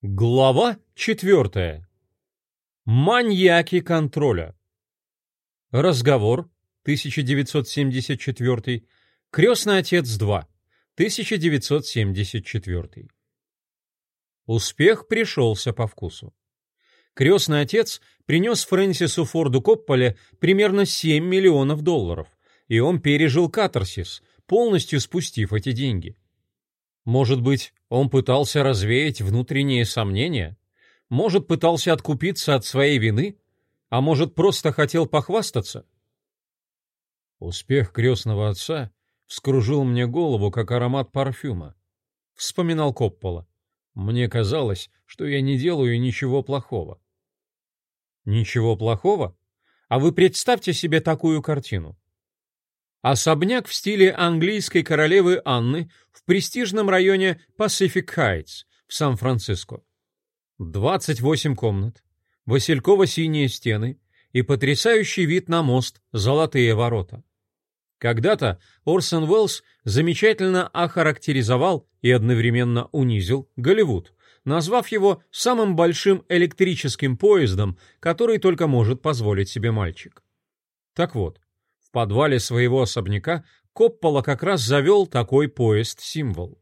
Глава четвертая. Маньяки контроля. Разговор, 1974. Крестный отец 2, 1974. Успех пришелся по вкусу. Крестный отец принес Фрэнсису Форду Копполе примерно 7 миллионов долларов, и он пережил катарсис, полностью спустив эти деньги. Может быть, он пытался развеять внутренние сомнения? Может, пытался откупиться от своей вины? А может, просто хотел похвастаться? Успех крестного отца вскружил мне голову, как аромат парфюма. Вспоминал Коппола. Мне казалось, что я не делаю ничего плохого. Ничего плохого? А вы представьте себе такую картину. Особняк в стиле английской королевы Анны в престижном районе Pacific Heights в Сан-Франциско. 28 комнат, васильково-синие стены и потрясающий вид на мост «Золотые ворота». Когда-то Орсон Уэллс замечательно охарактеризовал и одновременно унизил Голливуд, назвав его самым большим электрическим поездом, который только может позволить себе мальчик. Так вот, в подвале своего особняка Коппола как раз завел такой поезд-символ.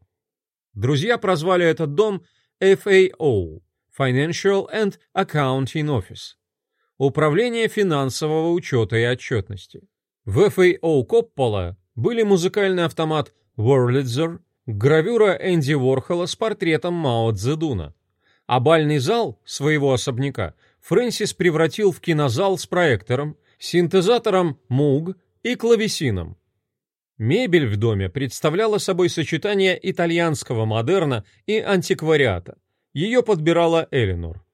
Друзья прозвали этот дом FAO – Financial and Accounting Office – Управление финансового учета и отчетности. В FAO Коппола были музыкальный автомат Wurlitzer, гравюра Энди Уорхола с портретом Мао Цзэдуна. А бальный зал своего особняка Фрэнсис превратил в кинозал с проектором, синтезатором Moog и клавесином. Мебель в доме представляла собой сочетание итальянского модерна и антиквариата. Ее подбирала Элинор.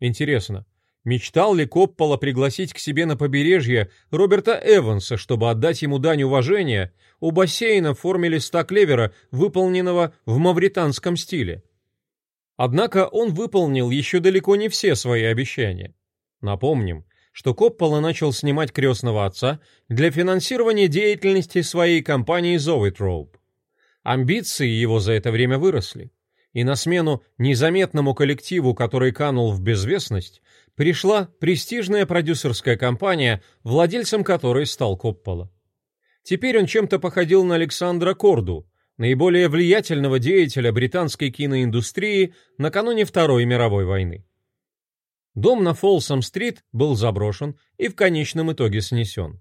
Интересно, мечтал ли Коппола пригласить к себе на побережье Роберта Эванса, чтобы отдать ему дань уважения у бассейна в форме листа клевера, выполненного в мавританском стиле? Однако он выполнил еще далеко не все свои обещания. Напомним, что Коппола начал снимать «Крестного отца» для финансирования деятельности своей компании Zoetrope. Амбиции его за это время выросли, и на смену незаметному коллективу, который канул в безвестность, пришла престижная продюсерская компания, владельцем которой стал Коппола. Теперь он чем-то походил на Александра Корду, наиболее влиятельного деятеля британской киноиндустрии накануне Второй мировой войны. Дом на Фолсом-стрит был заброшен и в конечном итоге снесен.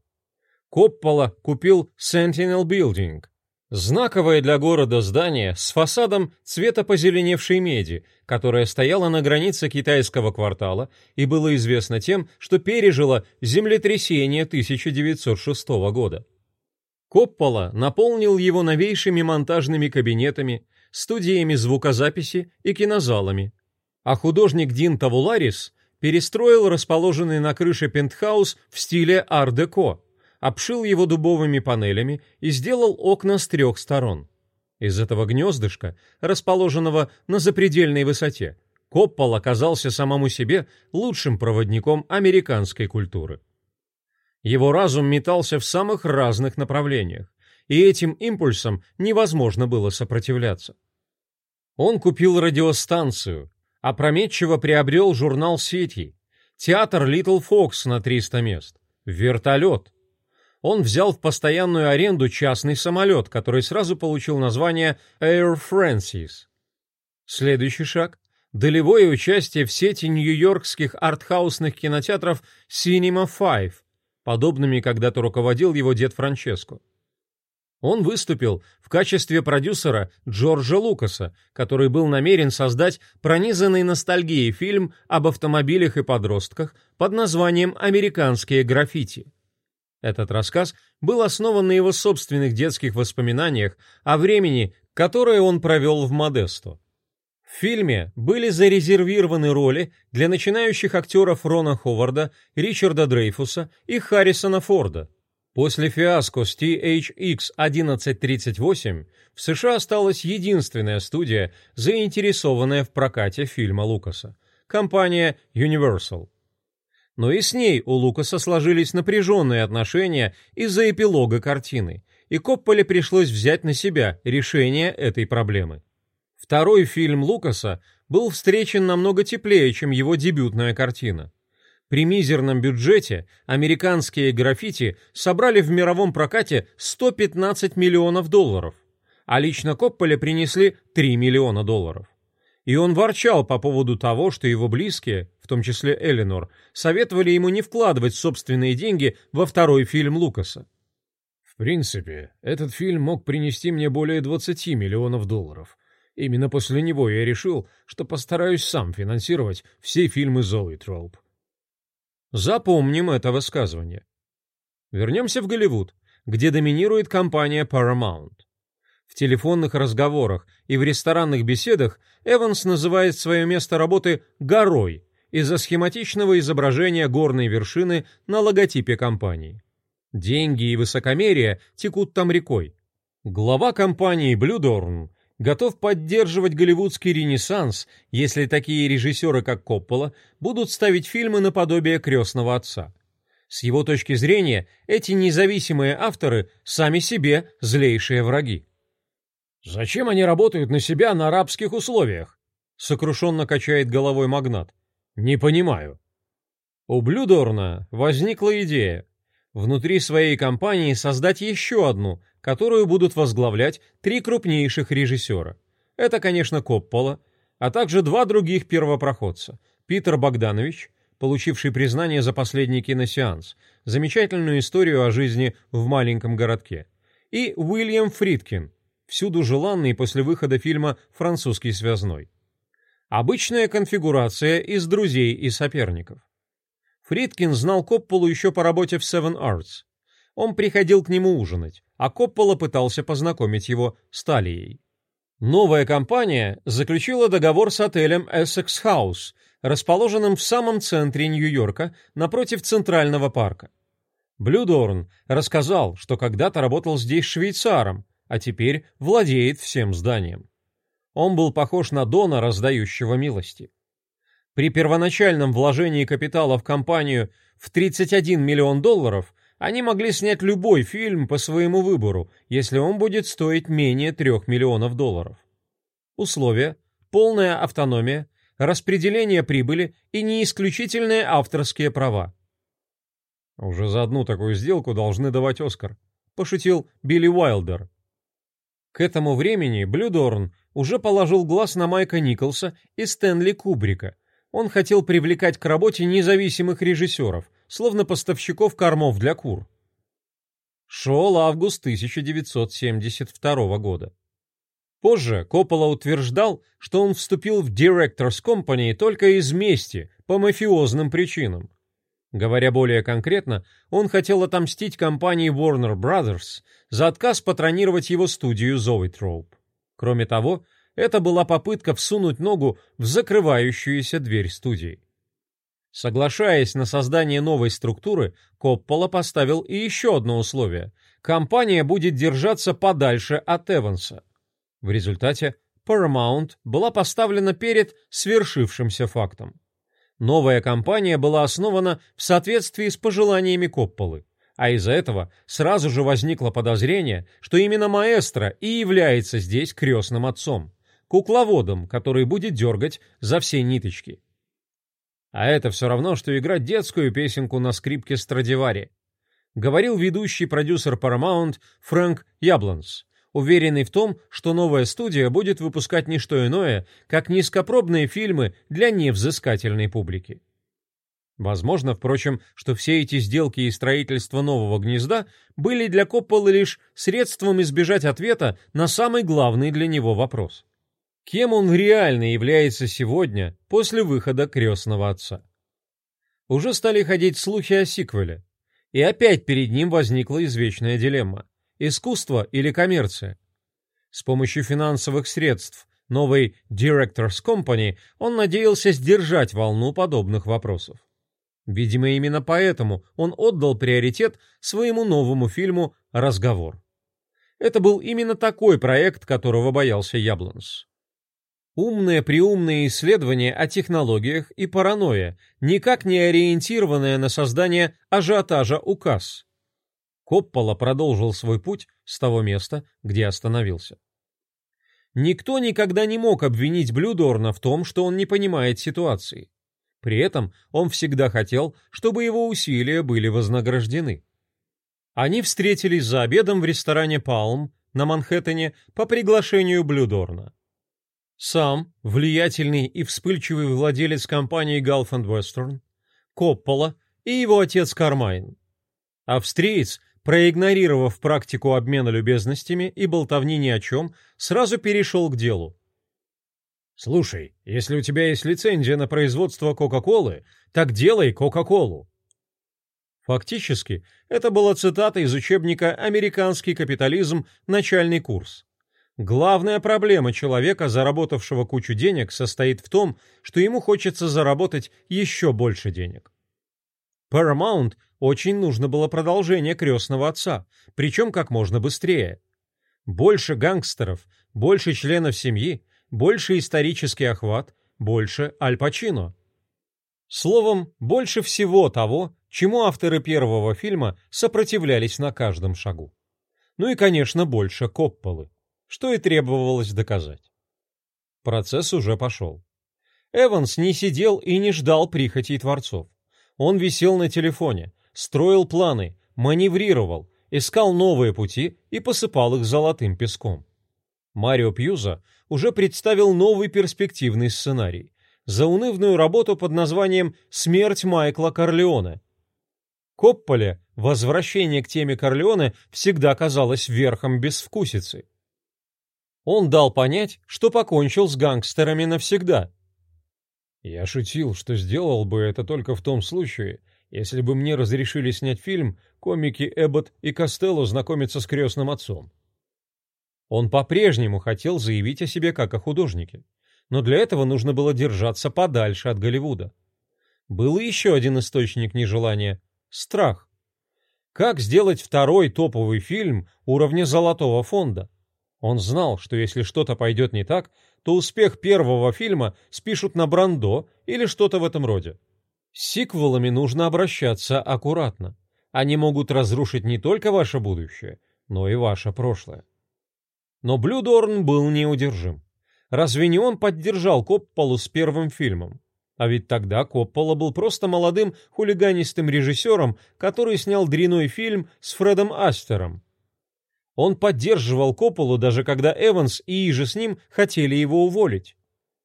Коппола купил Sentinel Building, знаковое для города здание с фасадом цвета позеленевшей меди, которое стояло на границе китайского квартала и было известно тем, что пережило землетрясение 1906 года. Коппола наполнил его новейшими монтажными кабинетами, студиями звукозаписи и кинозалами, а художник Дин Тавуларис перестроил расположенный на крыше пентхаус в стиле ар-деко, обшил его дубовыми панелями и сделал окна с трех сторон. Из этого гнездышка, расположенного на запредельной высоте, Коппол оказался самому себе лучшим проводником американской культуры. Его разум метался в самых разных направлениях, и этим импульсам невозможно было сопротивляться. Он купил радиостанцию, опрометчиво приобрел журнал сети, театр Little Fox на 300 мест, вертолет. Он взял в постоянную аренду частный самолет, который сразу получил название Air Francis. Следующий шаг – долевое участие в сети нью-йоркских артхаусных кинотеатров Cinema 5, подобными когда-то руководил его дед Франческо. Он выступил в качестве продюсера Джорджа Лукаса, который был намерен создать пронизанный ностальгией фильм об автомобилях и подростках под названием «Американские граффити». Этот рассказ был основан на его собственных детских воспоминаниях о времени, которое он провел в Модесто. В фильме были зарезервированы роли для начинающих актеров Рона Ховарда, Ричарда Дрейфуса и Харрисона Форда – После фиаско с THX-1138 в США осталась единственная студия, заинтересованная в прокате фильма Лукаса – компания Universal. Но и с ней у Лукаса сложились напряженные отношения из-за эпилога картины, и Копполе пришлось взять на себя решение этой проблемы. Второй фильм Лукаса был встречен намного теплее, чем его дебютная картина. При мизерном бюджете американские граффити собрали в мировом прокате 115 миллионов долларов, а лично Копполе принесли 3 миллиона долларов. И он ворчал по поводу того, что его близкие, в том числе Эленор, советовали ему не вкладывать собственные деньги во второй фильм Лукаса. В принципе, этот фильм мог принести мне более 20 миллионов долларов. Именно после него я решил, что постараюсь сам финансировать все фильмы Зои Троуп. Запомним это высказывание. Вернемся в Голливуд, где доминирует компания Paramount. В телефонных разговорах и в ресторанных беседах Эванс называет свое место работы «горой» из-за схематичного изображения горной вершины на логотипе компании. Деньги и высокомерие текут там рекой. Глава компании Dorn готов поддерживать голливудский ренессанс, если такие режиссеры, как Коппола, будут ставить фильмы наподобие «Крестного отца». С его точки зрения, эти независимые авторы сами себе злейшие враги. «Зачем они работают на себя на арабских условиях?» — сокрушенно качает головой магнат. «Не понимаю». У Блюдорна возникла идея внутри своей компании создать еще одну, которую будут возглавлять три крупнейших режиссера. Это, конечно, Коппола, а также два других первопроходца. Питер Богданович, получивший признание за последний киносеанс, замечательную историю о жизни в маленьком городке, и Уильям Фридкин, всюду желанный после выхода фильма «Французский связной». Обычная конфигурация из друзей и соперников. Фридкин знал Копполу еще по работе в Seven Arts. Он приходил к нему ужинать, а Коппола пытался познакомить его с Талией. Новая компания заключила договор с отелем Essex House, расположенным в самом центре Нью-Йорка, напротив Центрального парка. Блюдорн рассказал, что когда-то работал здесь швейцаром, а теперь владеет всем зданием. Он был похож на Дона, раздающего милости. При первоначальном вложении капитала в компанию в 31 миллион долларов они могли снять любой фильм по своему выбору, если он будет стоить менее 3 миллионов долларов. Условия – полная автономия, распределение прибыли и неисключительные авторские права. «Уже за одну такую сделку должны давать Оскар», – пошутил Билли Уайлдер. К этому времени Блюдорн уже положил глаз на Майка Николса и Стэнли Кубрика – он хотел привлекать к работе независимых режиссеров, словно поставщиков кормов для кур. Шел август 1972 года. Позже Коппола утверждал, что он вступил в Directors Company только из мести, по мафиозным причинам. Говоря более конкретно, он хотел отомстить компании Warner Brothers за отказ патронировать его студию Zoetrope. Кроме того, это была попытка всунуть ногу в закрывающуюся дверь студии. Соглашаясь на создание новой структуры, Коппола поставил и еще одно условие. Компания будет держаться подальше от Эванса. В результате Paramount была поставлена перед свершившимся фактом. Новая компания была основана в соответствии с пожеланиями Копполы, а из-за этого сразу же возникло подозрение, что именно маэстро и является здесь крестным отцом кукловодом, который будет дергать за все ниточки. А это все равно, что играть детскую песенку на скрипке Страдивари, говорил ведущий продюсер Paramount Фрэнк Яблонс, уверенный в том, что новая студия будет выпускать не что иное, как низкопробные фильмы для невзыскательной публики. Возможно, впрочем, что все эти сделки и строительство нового гнезда были для Копполы лишь средством избежать ответа на самый главный для него вопрос. Кем он реально является сегодня после выхода «Крестного отца»? Уже стали ходить слухи о сиквеле. И опять перед ним возникла извечная дилемма – искусство или коммерция? С помощью финансовых средств новой Directors Company он надеялся сдержать волну подобных вопросов. Видимо, именно поэтому он отдал приоритет своему новому фильму «Разговор». Это был именно такой проект, которого боялся Яблонс. Умные-приумные исследования о технологиях и паранойя, никак не ориентированные на создание ажиотажа указ. Коппола продолжил свой путь с того места, где остановился. Никто никогда не мог обвинить Блюдорна в том, что он не понимает ситуации. При этом он всегда хотел, чтобы его усилия были вознаграждены. Они встретились за обедом в ресторане «Палм» на Манхэттене по приглашению Блюдорна. Сам, влиятельный и вспыльчивый владелец компании Gulf Western, Коппола и его отец Кармайн. Австриец, проигнорировав практику обмена любезностями и болтовни ни о чем, сразу перешел к делу. «Слушай, если у тебя есть лицензия на производство Кока-Колы, так делай Кока-Колу». Фактически, это была цитата из учебника «Американский капитализм. Начальный курс». Главная проблема человека, заработавшего кучу денег, состоит в том, что ему хочется заработать еще больше денег. Paramount очень нужно было продолжение крестного отца, причем как можно быстрее. Больше гангстеров, больше членов семьи, больше исторический охват, больше Аль Пачино. Словом, больше всего того, чему авторы первого фильма сопротивлялись на каждом шагу. Ну и, конечно, больше Копполы что и требовалось доказать. Процесс уже пошел. Эванс не сидел и не ждал прихотей творцов. Он висел на телефоне, строил планы, маневрировал, искал новые пути и посыпал их золотым песком. Марио Пьюза уже представил новый перспективный сценарий – заунывную работу под названием «Смерть Майкла Корлеоне». Копполе возвращение к теме Корлеоне всегда казалось верхом безвкусицы. Он дал понять, что покончил с гангстерами навсегда. Я шутил, что сделал бы это только в том случае, если бы мне разрешили снять фильм комики Эббот и Костелло знакомятся с крестным отцом. Он по-прежнему хотел заявить о себе как о художнике, но для этого нужно было держаться подальше от Голливуда. Был еще один источник нежелания – страх. Как сделать второй топовый фильм уровня золотого фонда? Он знал, что если что-то пойдет не так, то успех первого фильма спишут на Брандо или что-то в этом роде. С сиквелами нужно обращаться аккуратно. Они могут разрушить не только ваше будущее, но и ваше прошлое. Но Блюдорн был неудержим. Разве не он поддержал Копполу с первым фильмом? А ведь тогда Коппола был просто молодым хулиганистым режиссером, который снял дряной фильм с Фредом Астером. Он поддерживал Копполу, даже когда Эванс и Иже с ним хотели его уволить.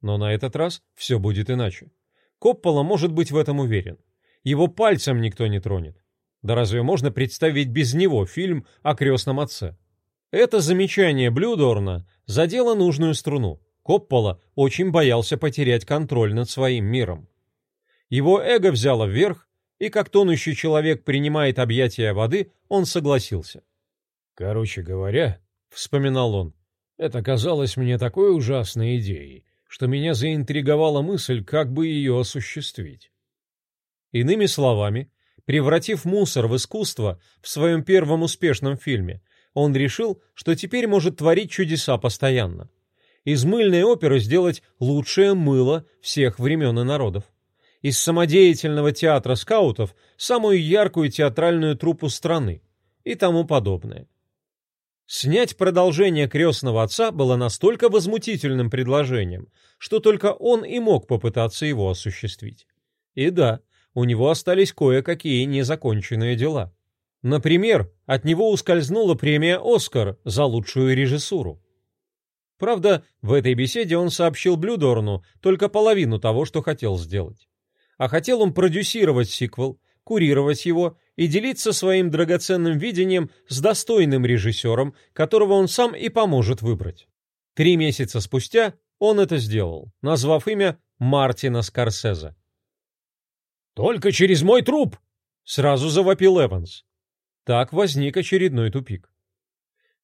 Но на этот раз все будет иначе. Коппола может быть в этом уверен. Его пальцем никто не тронет. Да разве можно представить без него фильм о крестном отце? Это замечание Блюдорна задело нужную струну. Коппола очень боялся потерять контроль над своим миром. Его эго взяло вверх, и как тонущий человек принимает объятия воды, он согласился. Короче говоря, вспоминал он, это казалось мне такой ужасной идеей, что меня заинтриговала мысль, как бы ее осуществить. Иными словами, превратив мусор в искусство в своем первом успешном фильме, он решил, что теперь может творить чудеса постоянно. Из мыльной оперы сделать лучшее мыло всех времен и народов. Из самодеятельного театра скаутов самую яркую театральную труппу страны и тому подобное. Снять продолжение «Крестного отца» было настолько возмутительным предложением, что только он и мог попытаться его осуществить. И да, у него остались кое-какие незаконченные дела. Например, от него ускользнула премия «Оскар» за лучшую режиссуру. Правда, в этой беседе он сообщил Блюдорну только половину того, что хотел сделать. А хотел он продюсировать сиквел, курировать его и делиться своим драгоценным видением с достойным режиссером, которого он сам и поможет выбрать. Три месяца спустя он это сделал, назвав имя Мартина Скорсезе. «Только через мой труп!» — сразу завопил Эванс. Так возник очередной тупик.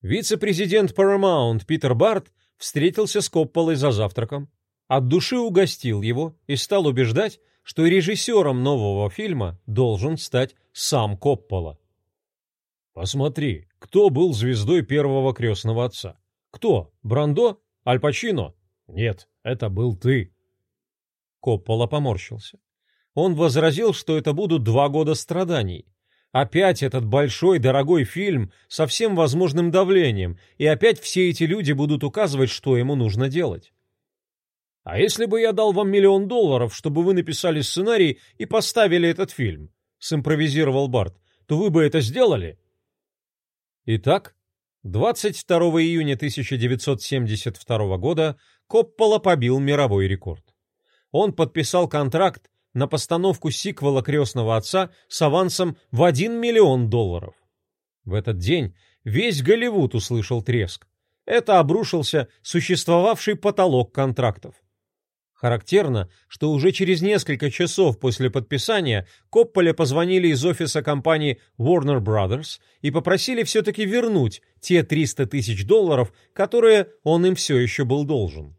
Вице-президент Paramount Питер Барт встретился с Копполой за завтраком, от души угостил его и стал убеждать, что режиссером нового фильма должен стать сам Коппола. Посмотри, кто был звездой первого крестного отца? Кто? Брандо? Аль Пачино? Нет, это был ты. Коппола поморщился. Он возразил, что это будут два года страданий. Опять этот большой, дорогой фильм со всем возможным давлением, и опять все эти люди будут указывать, что ему нужно делать. «А если бы я дал вам миллион долларов, чтобы вы написали сценарий и поставили этот фильм?» — симпровизировал Барт. «То вы бы это сделали?» Итак, 22 июня 1972 года Коппола побил мировой рекорд. Он подписал контракт на постановку сиквела «Крестного отца» с авансом в 1 миллион долларов. В этот день весь Голливуд услышал треск. Это обрушился существовавший потолок контрактов. Характерно, что уже через несколько часов после подписания Копполе позвонили из офиса компании Warner Brothers и попросили все-таки вернуть те 300 тысяч долларов, которые он им все еще был должен.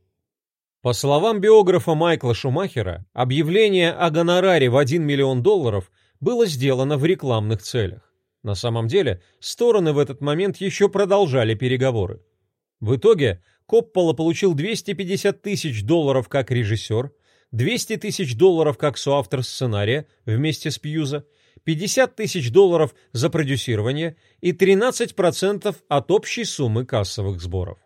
По словам биографа Майкла Шумахера, объявление о гонораре в 1 миллион долларов было сделано в рекламных целях. На самом деле, стороны в этот момент еще продолжали переговоры. В итоге Коппола получил 250 тысяч долларов как режиссер, 200 тысяч долларов как соавтор сценария вместе с Пьюза, 50 тысяч долларов за продюсирование и 13% от общей суммы кассовых сборов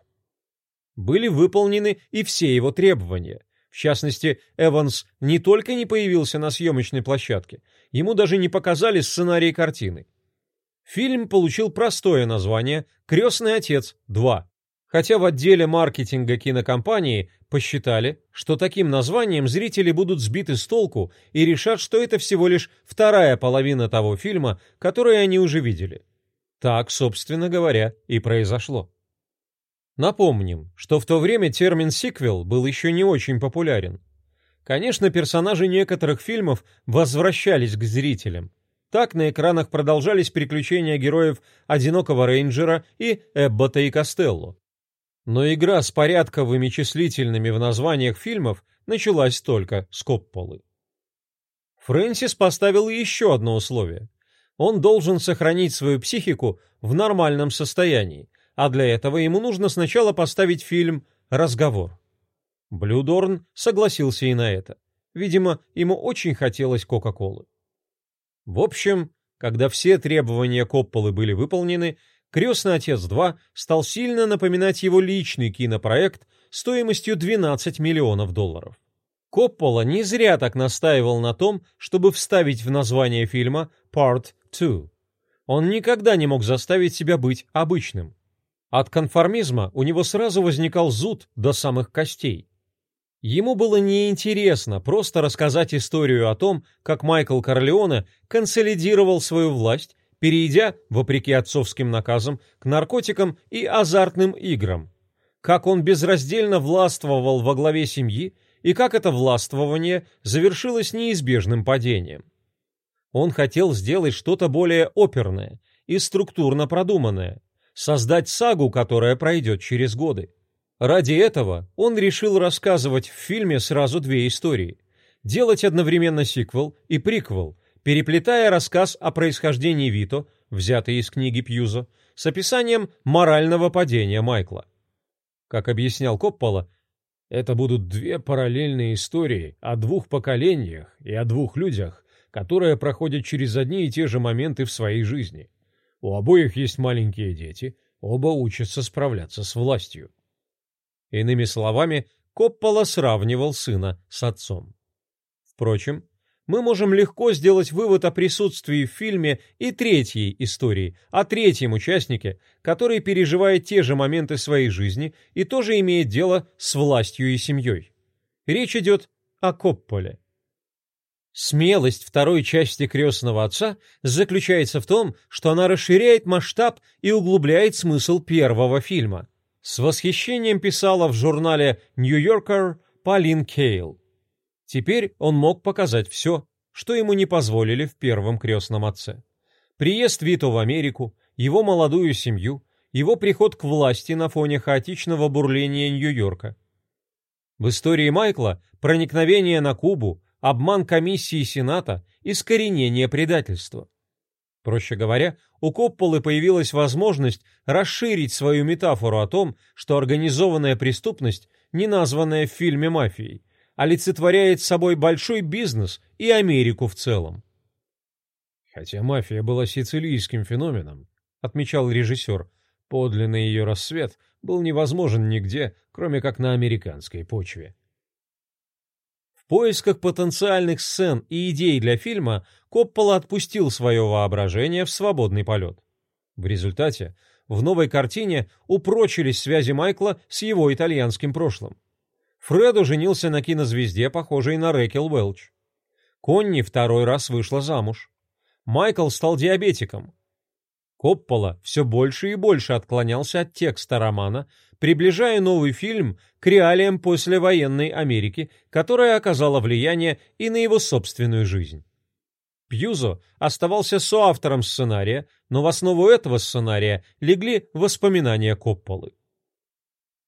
были выполнены и все его требования. В частности, Эванс не только не появился на съемочной площадке, ему даже не показали сценарий картины. Фильм получил простое название «Крестный отец 2», хотя в отделе маркетинга кинокомпании посчитали, что таким названием зрители будут сбиты с толку и решат, что это всего лишь вторая половина того фильма, который они уже видели. Так, собственно говоря, и произошло. Напомним, что в то время термин «сиквел» был еще не очень популярен. Конечно, персонажи некоторых фильмов возвращались к зрителям. Так на экранах продолжались приключения героев «Одинокого рейнджера» и «Эббота и Костелло». Но игра с порядковыми числительными в названиях фильмов началась только с Копполы. Фрэнсис поставил еще одно условие. Он должен сохранить свою психику в нормальном состоянии, а для этого ему нужно сначала поставить фильм «Разговор». Блюдорн согласился и на это. Видимо, ему очень хотелось Кока-Колы. В общем, когда все требования Копполы были выполнены, «Крестный отец 2» стал сильно напоминать его личный кинопроект стоимостью 12 миллионов долларов. Коппола не зря так настаивал на том, чтобы вставить в название фильма «Part 2». Он никогда не мог заставить себя быть обычным. От конформизма у него сразу возникал зуд до самых костей. Ему было неинтересно просто рассказать историю о том, как Майкл Корлеоне консолидировал свою власть, перейдя, вопреки отцовским наказам, к наркотикам и азартным играм, как он безраздельно властвовал во главе семьи и как это властвование завершилось неизбежным падением. Он хотел сделать что-то более оперное и структурно продуманное, создать сагу, которая пройдет через годы. Ради этого он решил рассказывать в фильме сразу две истории, делать одновременно сиквел и приквел, переплетая рассказ о происхождении Вито, взятый из книги Пьюзо, с описанием морального падения Майкла. Как объяснял Коппола, это будут две параллельные истории о двух поколениях и о двух людях, которые проходят через одни и те же моменты в своей жизни – у обоих есть маленькие дети, оба учатся справляться с властью. Иными словами, Коппола сравнивал сына с отцом. Впрочем, мы можем легко сделать вывод о присутствии в фильме и третьей истории, о третьем участнике, который переживает те же моменты своей жизни и тоже имеет дело с властью и семьей. Речь идет о Копполе. Смелость второй части «Крестного отца» заключается в том, что она расширяет масштаб и углубляет смысл первого фильма. С восхищением писала в журнале «Нью-Йоркер» Полин Кейл. Теперь он мог показать все, что ему не позволили в первом «Крестном отце». Приезд Вито в Америку, его молодую семью, его приход к власти на фоне хаотичного бурления Нью-Йорка. В истории Майкла проникновение на Кубу, обман комиссии Сената, искоренение предательства. Проще говоря, у Копполы появилась возможность расширить свою метафору о том, что организованная преступность, не названная в фильме мафией, олицетворяет собой большой бизнес и Америку в целом. Хотя мафия была сицилийским феноменом, отмечал режиссер, подлинный ее рассвет был невозможен нигде, кроме как на американской почве. В поисках потенциальных сцен и идей для фильма Коппола отпустил свое воображение в свободный полет. В результате в новой картине упрочились связи Майкла с его итальянским прошлым. Фредо женился на кинозвезде, похожей на Рэкел Уэлч. Конни второй раз вышла замуж. Майкл стал диабетиком. Коппола все больше и больше отклонялся от текста романа, приближая новый фильм к реалиям послевоенной Америки, которая оказала влияние и на его собственную жизнь. Пьюзо оставался соавтором сценария, но в основу этого сценария легли воспоминания Копполы.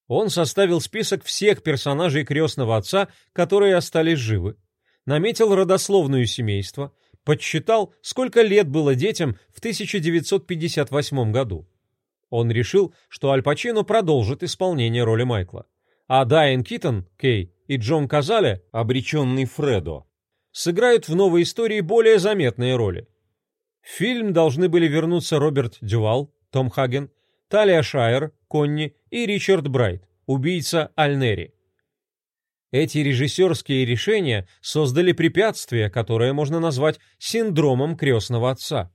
Он составил список всех персонажей крестного отца, которые остались живы, наметил родословную семейство, подсчитал, сколько лет было детям в 1958 году. Он решил, что Аль Пачино продолжит исполнение роли Майкла, а Дайан Китон, Кей, и Джон Казале, обреченный Фредо, сыграют в новой истории более заметные роли. В фильм должны были вернуться Роберт Дювал, Том Хаген, Талия Шайер, Конни и Ричард Брайт, убийца Альнери. Эти режиссерские решения создали препятствие, которое можно назвать синдромом крестного отца.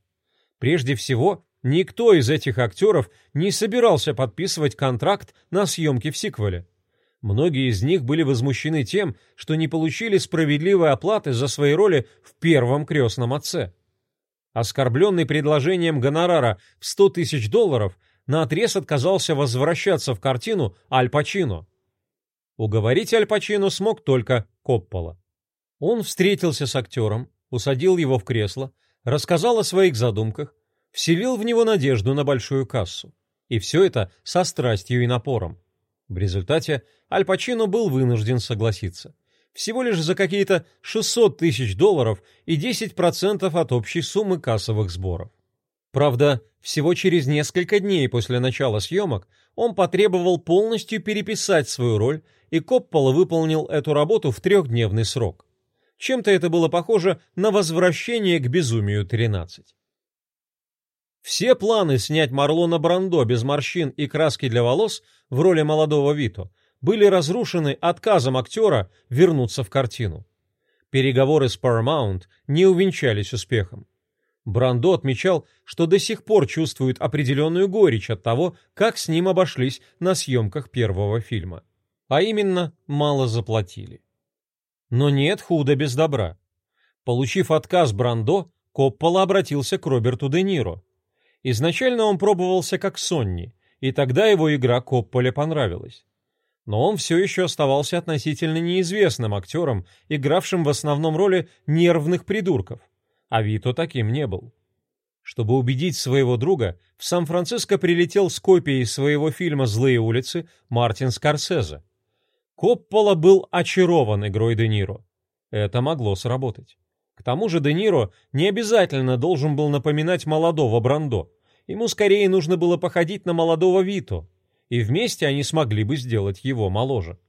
Прежде всего, никто из этих актеров не собирался подписывать контракт на съемки в сиквеле. Многие из них были возмущены тем, что не получили справедливой оплаты за свои роли в первом крестном отце. Оскорбленный предложением гонорара в 100 тысяч долларов, наотрез отказался возвращаться в картину Аль Пачино. Уговорить Аль Пачино смог только Коппола. Он встретился с актером, усадил его в кресло, рассказал о своих задумках, вселил в него надежду на большую кассу. И все это со страстью и напором. В результате Аль Пачино был вынужден согласиться. Всего лишь за какие-то 600 тысяч долларов и 10% от общей суммы кассовых сборов. Правда, всего через несколько дней после начала съемок он потребовал полностью переписать свою роль и Коппола выполнил эту работу в трехдневный срок. Чем-то это было похоже на возвращение к безумию 13. Все планы снять Марлона Брандо без морщин и краски для волос в роли молодого Вито были разрушены отказом актера вернуться в картину. Переговоры с Paramount не увенчались успехом. Брандо отмечал, что до сих пор чувствует определенную горечь от того, как с ним обошлись на съемках первого фильма а именно мало заплатили. Но нет худа без добра. Получив отказ Брандо, Коппола обратился к Роберту Де Ниро. Изначально он пробовался как Сонни, и тогда его игра Копполе понравилась. Но он все еще оставался относительно неизвестным актером, игравшим в основном роли нервных придурков, а Вито таким не был. Чтобы убедить своего друга, в Сан-Франциско прилетел с копией своего фильма «Злые улицы» Мартин Скорсезе. Коппола был очарован игрой Де Ниро. Это могло сработать. К тому же Де Ниро не обязательно должен был напоминать молодого Брандо. Ему скорее нужно было походить на молодого Вито, и вместе они смогли бы сделать его моложе.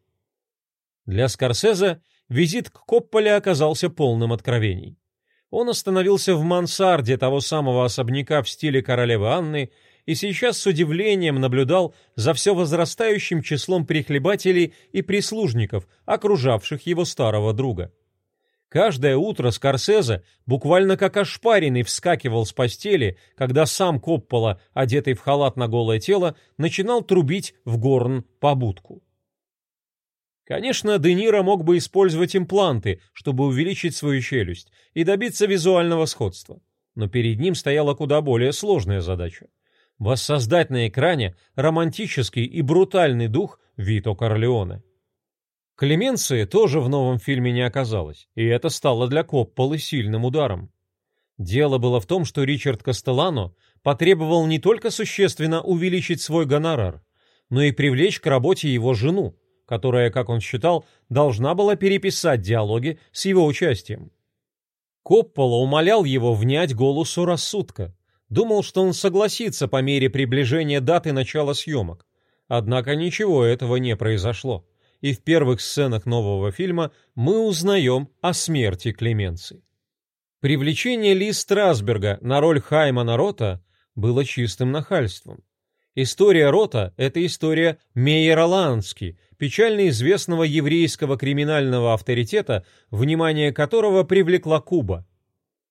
Для Скорсезе визит к Копполе оказался полным откровений. Он остановился в мансарде того самого особняка в стиле королевы Анны и сейчас с удивлением наблюдал за все возрастающим числом прихлебателей и прислужников, окружавших его старого друга. Каждое утро Скорсезе буквально как ошпаренный вскакивал с постели, когда сам Коппола, одетый в халат на голое тело, начинал трубить в горн побудку. Конечно, Де Ниро мог бы использовать импланты, чтобы увеличить свою челюсть и добиться визуального сходства. Но перед ним стояла куда более сложная задача воссоздать на экране романтический и брутальный дух Вито Корлеоне. Клеменции тоже в новом фильме не оказалось, и это стало для Копполы сильным ударом. Дело было в том, что Ричард Кастеллано потребовал не только существенно увеличить свой гонорар, но и привлечь к работе его жену, которая, как он считал, должна была переписать диалоги с его участием. Коппола умолял его внять голосу рассудка, Думал, что он согласится по мере приближения даты начала съемок. Однако ничего этого не произошло. И в первых сценах нового фильма мы узнаем о смерти Клеменции. Привлечение Ли Страсберга на роль Хаймана Рота было чистым нахальством. История Рота – это история Мейера Лански, печально известного еврейского криминального авторитета, внимание которого привлекла Куба.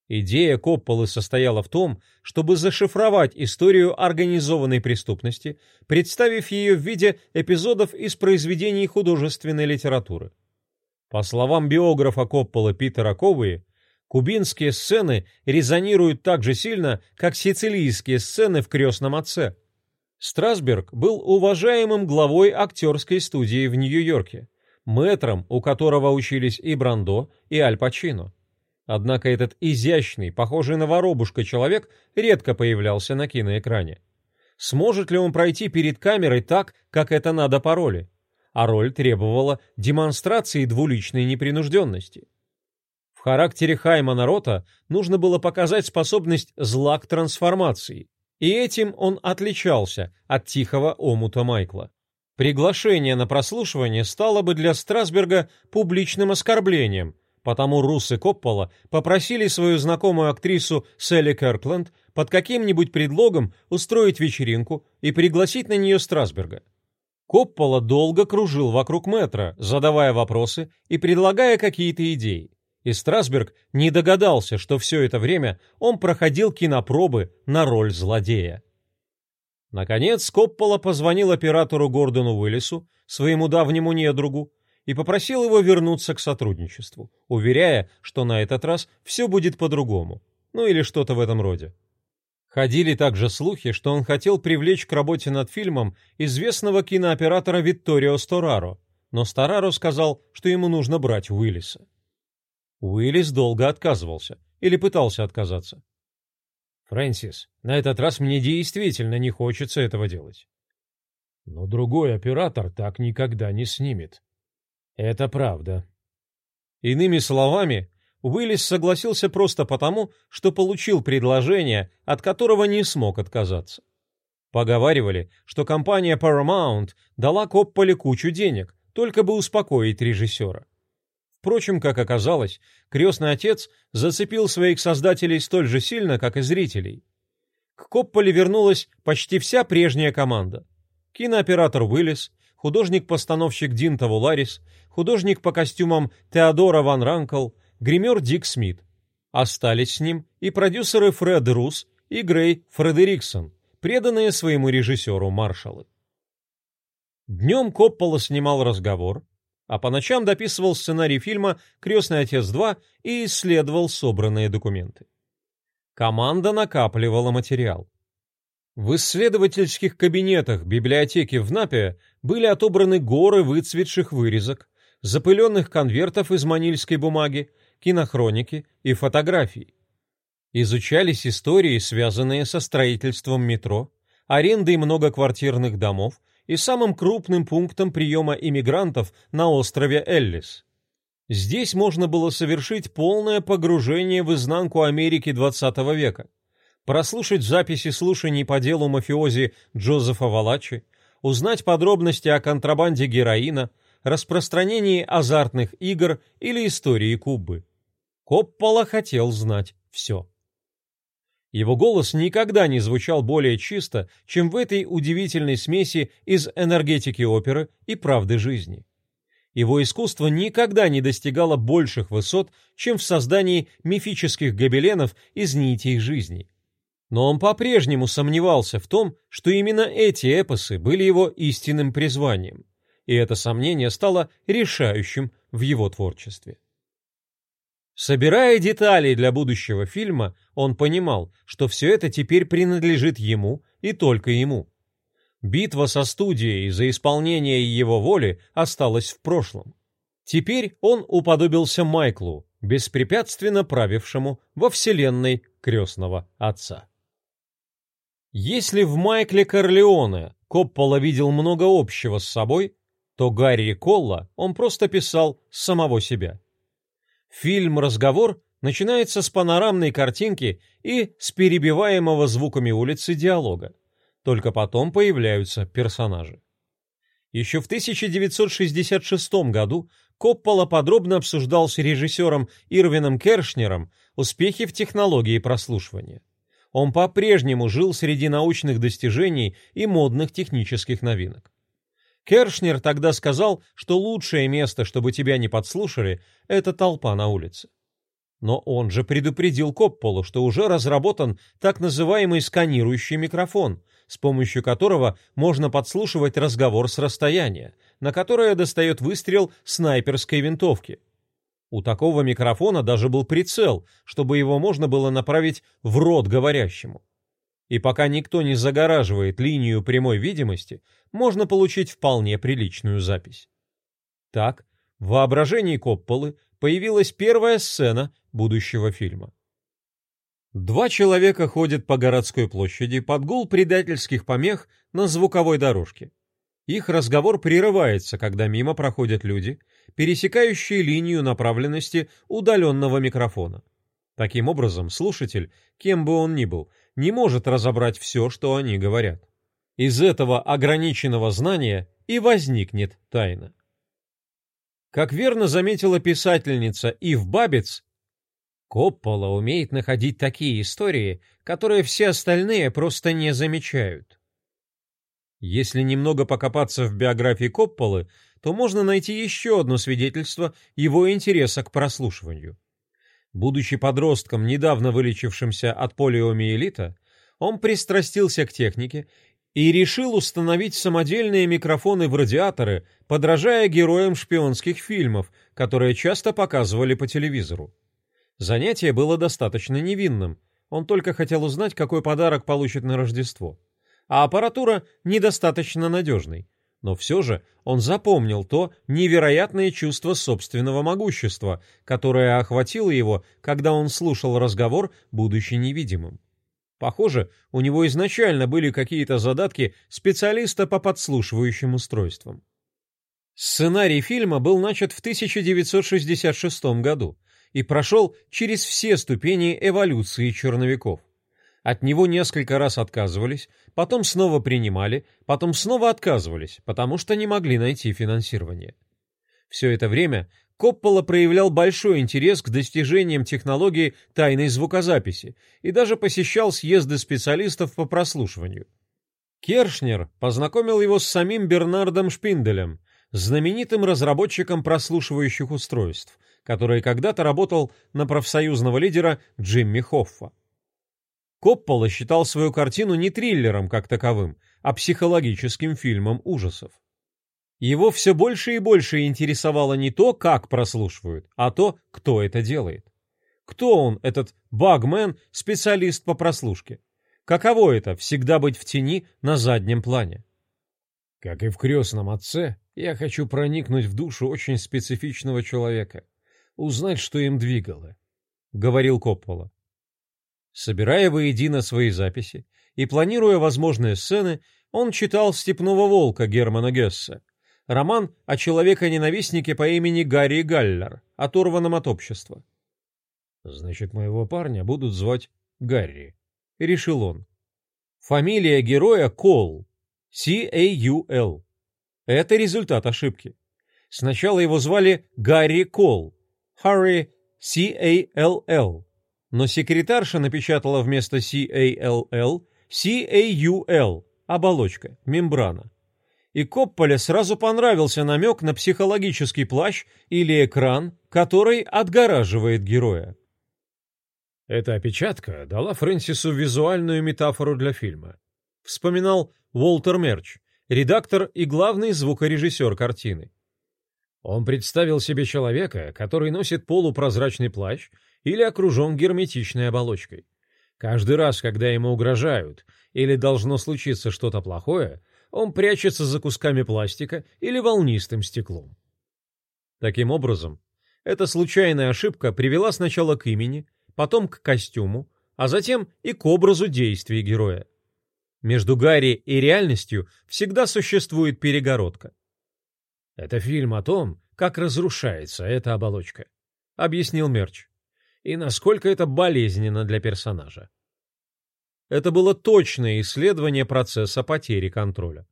Идея Копполы состояла в том, чтобы зашифровать историю организованной преступности, представив ее в виде эпизодов из произведений художественной литературы. По словам биографа Копполы Питера Ковы, кубинские сцены резонируют так же сильно, как сицилийские сцены в «Крестном отце». Страсберг был уважаемым главой актерской студии в Нью-Йорке, мэтром, у которого учились и Брандо, и Аль Пачино. Однако этот изящный, похожий на воробушка человек редко появлялся на киноэкране. Сможет ли он пройти перед камерой так, как это надо по роли? А роль требовала демонстрации двуличной непринужденности. В характере Хаймана Рота нужно было показать способность зла к трансформации, и этим он отличался от тихого омута Майкла. Приглашение на прослушивание стало бы для Страсберга публичным оскорблением – Потому Рус и Коппола попросили свою знакомую актрису Селли Киркленд под каким-нибудь предлогом устроить вечеринку и пригласить на нее Страсберга. Коппола долго кружил вокруг метра, задавая вопросы и предлагая какие-то идеи. И Страсберг не догадался, что все это время он проходил кинопробы на роль злодея. Наконец Коппола позвонил оператору Гордону Уиллису, своему давнему недругу, и попросил его вернуться к сотрудничеству, уверяя, что на этот раз все будет по-другому, ну или что-то в этом роде. Ходили также слухи, что он хотел привлечь к работе над фильмом известного кинооператора Витторио Стораро, но Стораро сказал, что ему нужно брать Уиллиса. Уиллис долго отказывался или пытался отказаться. «Фрэнсис, на этот раз мне действительно не хочется этого делать». «Но другой оператор так никогда не снимет», это правда. Иными словами, Уиллис согласился просто потому, что получил предложение, от которого не смог отказаться. Поговаривали, что компания Paramount дала Копполе кучу денег, только бы успокоить режиссера. Впрочем, как оказалось, «Крестный отец» зацепил своих создателей столь же сильно, как и зрителей. К Копполе вернулась почти вся прежняя команда. Кинооператор Уиллис, художник-постановщик Дин Тавуларис, художник по костюмам Теодора Ван Ранкл, гример Дик Смит. Остались с ним и продюсеры Фред Рус и Грей Фредериксон, преданные своему режиссеру Маршалы. Днем Коппола снимал разговор, а по ночам дописывал сценарий фильма «Крестный отец 2» и исследовал собранные документы. Команда накапливала материал. В исследовательских кабинетах библиотеки в Напе были отобраны горы выцветших вырезок, запыленных конвертов из манильской бумаги, кинохроники и фотографий. Изучались истории, связанные со строительством метро, арендой многоквартирных домов и самым крупным пунктом приема иммигрантов на острове Эллис. Здесь можно было совершить полное погружение в изнанку Америки XX века, прослушать записи слушаний по делу мафиози Джозефа Валачи, узнать подробности о контрабанде героина, распространении азартных игр или истории Кубы. Коппола хотел знать все. Его голос никогда не звучал более чисто, чем в этой удивительной смеси из энергетики оперы и правды жизни. Его искусство никогда не достигало больших высот, чем в создании мифических гобеленов из нитей жизни. Но он по-прежнему сомневался в том, что именно эти эпосы были его истинным призванием – и это сомнение стало решающим в его творчестве. Собирая детали для будущего фильма, он понимал, что все это теперь принадлежит ему и только ему. Битва со студией за исполнение его воли осталась в прошлом. Теперь он уподобился Майклу, беспрепятственно правившему во вселенной крестного отца. Если в Майкле Корлеоне Коппола видел много общего с собой, то Гарри Колла он просто писал самого себя. Фильм «Разговор» начинается с панорамной картинки и с перебиваемого звуками улицы диалога. Только потом появляются персонажи. Еще в 1966 году Коппола подробно обсуждал с режиссером Ирвином Кершнером успехи в технологии прослушивания. Он по-прежнему жил среди научных достижений и модных технических новинок. Кершнер тогда сказал, что лучшее место, чтобы тебя не подслушали, это толпа на улице. Но он же предупредил Копполу, что уже разработан так называемый сканирующий микрофон, с помощью которого можно подслушивать разговор с расстояния, на которое достает выстрел снайперской винтовки. У такого микрофона даже был прицел, чтобы его можно было направить в рот говорящему. И пока никто не загораживает линию прямой видимости, можно получить вполне приличную запись. Так, в воображении Копполы появилась первая сцена будущего фильма. Два человека ходят по городской площади под гул предательских помех на звуковой дорожке. Их разговор прерывается, когда мимо проходят люди, пересекающие линию направленности удаленного микрофона. Таким образом, слушатель, кем бы он ни был, не может разобрать все, что они говорят. Из этого ограниченного знания и возникнет тайна. Как верно заметила писательница Ив Бабец, Коппола умеет находить такие истории, которые все остальные просто не замечают. Если немного покопаться в биографии Копполы, то можно найти еще одно свидетельство его интереса к прослушиванию. Будучи подростком, недавно вылечившимся от полиомиелита, он пристрастился к технике и решил установить самодельные микрофоны в радиаторы, подражая героям шпионских фильмов, которые часто показывали по телевизору. Занятие было достаточно невинным, он только хотел узнать, какой подарок получит на Рождество. А аппаратура недостаточно надежной, но все же он запомнил то невероятное чувство собственного могущества, которое охватило его, когда он слушал разговор, будучи невидимым. Похоже, у него изначально были какие-то задатки специалиста по подслушивающим устройствам. Сценарий фильма был начат в 1966 году и прошел через все ступени эволюции черновиков. От него несколько раз отказывались, потом снова принимали, потом снова отказывались, потому что не могли найти финансирование. Все это время Коппола проявлял большой интерес к достижениям технологии тайной звукозаписи и даже посещал съезды специалистов по прослушиванию. Кершнер познакомил его с самим Бернардом Шпинделем, знаменитым разработчиком прослушивающих устройств, который когда-то работал на профсоюзного лидера Джимми Хоффа. Коппола считал свою картину не триллером как таковым, а психологическим фильмом ужасов. Его все больше и больше интересовало не то, как прослушивают, а то, кто это делает. Кто он, этот багмен, специалист по прослушке? Каково это — всегда быть в тени на заднем плане? Как и в «Крестном отце», я хочу проникнуть в душу очень специфичного человека, узнать, что им двигало, — говорил Коппола. Собирая воедино свои записи и планируя возможные сцены, он читал «Степного волка» Германа Гесса, роман о человеке-ненавистнике по имени Гарри Галлер, оторванном от общества. «Значит, моего парня будут звать Гарри», — решил он. Фамилия героя Кол, C-A-U-L. Это результат ошибки. Сначала его звали Гарри Кол, Harry C-A-L-L но секретарша напечатала вместо CALL CAUL, оболочка, мембрана. И Копполе сразу понравился намек на психологический плащ или экран, который отгораживает героя. Эта опечатка дала Фрэнсису визуальную метафору для фильма. Вспоминал Уолтер Мерч, редактор и главный звукорежиссер картины. Он представил себе человека, который носит полупрозрачный плащ или окружен герметичной оболочкой. Каждый раз, когда ему угрожают или должно случиться что-то плохое, он прячется за кусками пластика или волнистым стеклом. Таким образом, эта случайная ошибка привела сначала к имени, потом к костюму, а затем и к образу действий героя. Между Гарри и реальностью всегда существует перегородка. Это фильм о том, как разрушается эта оболочка, объяснил Мерч и насколько это болезненно для персонажа. Это было точное исследование процесса потери контроля.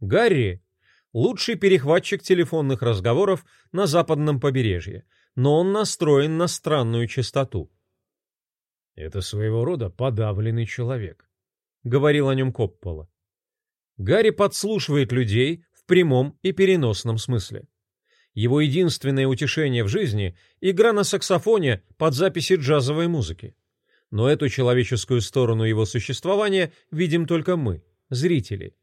Гарри — лучший перехватчик телефонных разговоров на западном побережье, но он настроен на странную частоту. Это своего рода подавленный человек, говорил о нем Коппола. Гарри подслушивает людей в прямом и переносном смысле. Его единственное утешение в жизни — игра на саксофоне под записи джазовой музыки. Но эту человеческую сторону его существования видим только мы, зрители.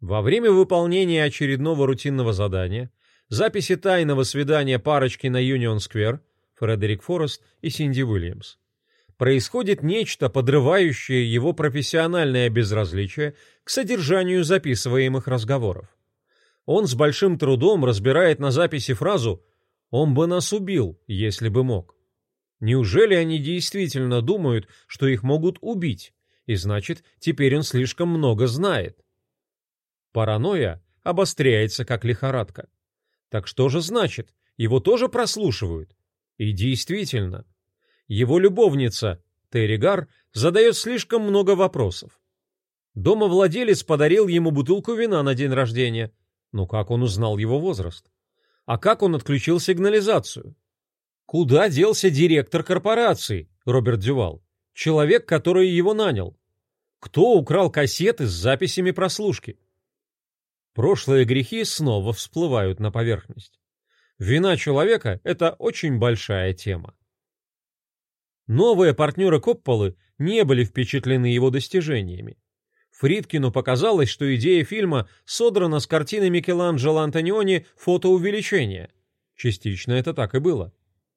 Во время выполнения очередного рутинного задания, записи тайного свидания парочки на Юнион-сквер, Фредерик Форест и Синди Уильямс, происходит нечто, подрывающее его профессиональное безразличие к содержанию записываемых разговоров. Он с большим трудом разбирает на записи фразу «Он бы нас убил, если бы мог». Неужели они действительно думают, что их могут убить, и значит, теперь он слишком много знает? Паранойя обостряется как лихорадка. Так что же значит, его тоже прослушивают? И действительно, его любовница, Терригар, задает слишком много вопросов. Домовладелец подарил ему бутылку вина на день рождения – но как он узнал его возраст? А как он отключил сигнализацию? Куда делся директор корпорации, Роберт Дювал? Человек, который его нанял? Кто украл кассеты с записями прослушки? Прошлые грехи снова всплывают на поверхность. Вина человека – это очень большая тема. Новые партнеры Копполы не были впечатлены его достижениями. Фридкину показалось, что идея фильма содрана с картины Микеланджело Антониони «Фотоувеличение». Частично это так и было.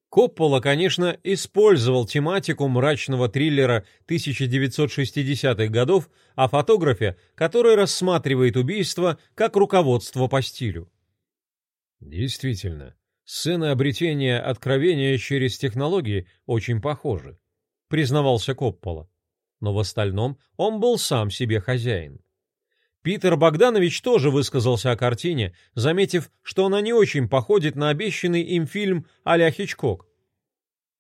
Коппола, конечно, использовал тематику мрачного триллера 1960-х годов о фотографе, который рассматривает убийство как руководство по стилю. Действительно, сцены обретения откровения через технологии очень похожи, признавался Коппола но в остальном он был сам себе хозяин. Питер Богданович тоже высказался о картине, заметив, что она не очень походит на обещанный им фильм а-ля Хичкок.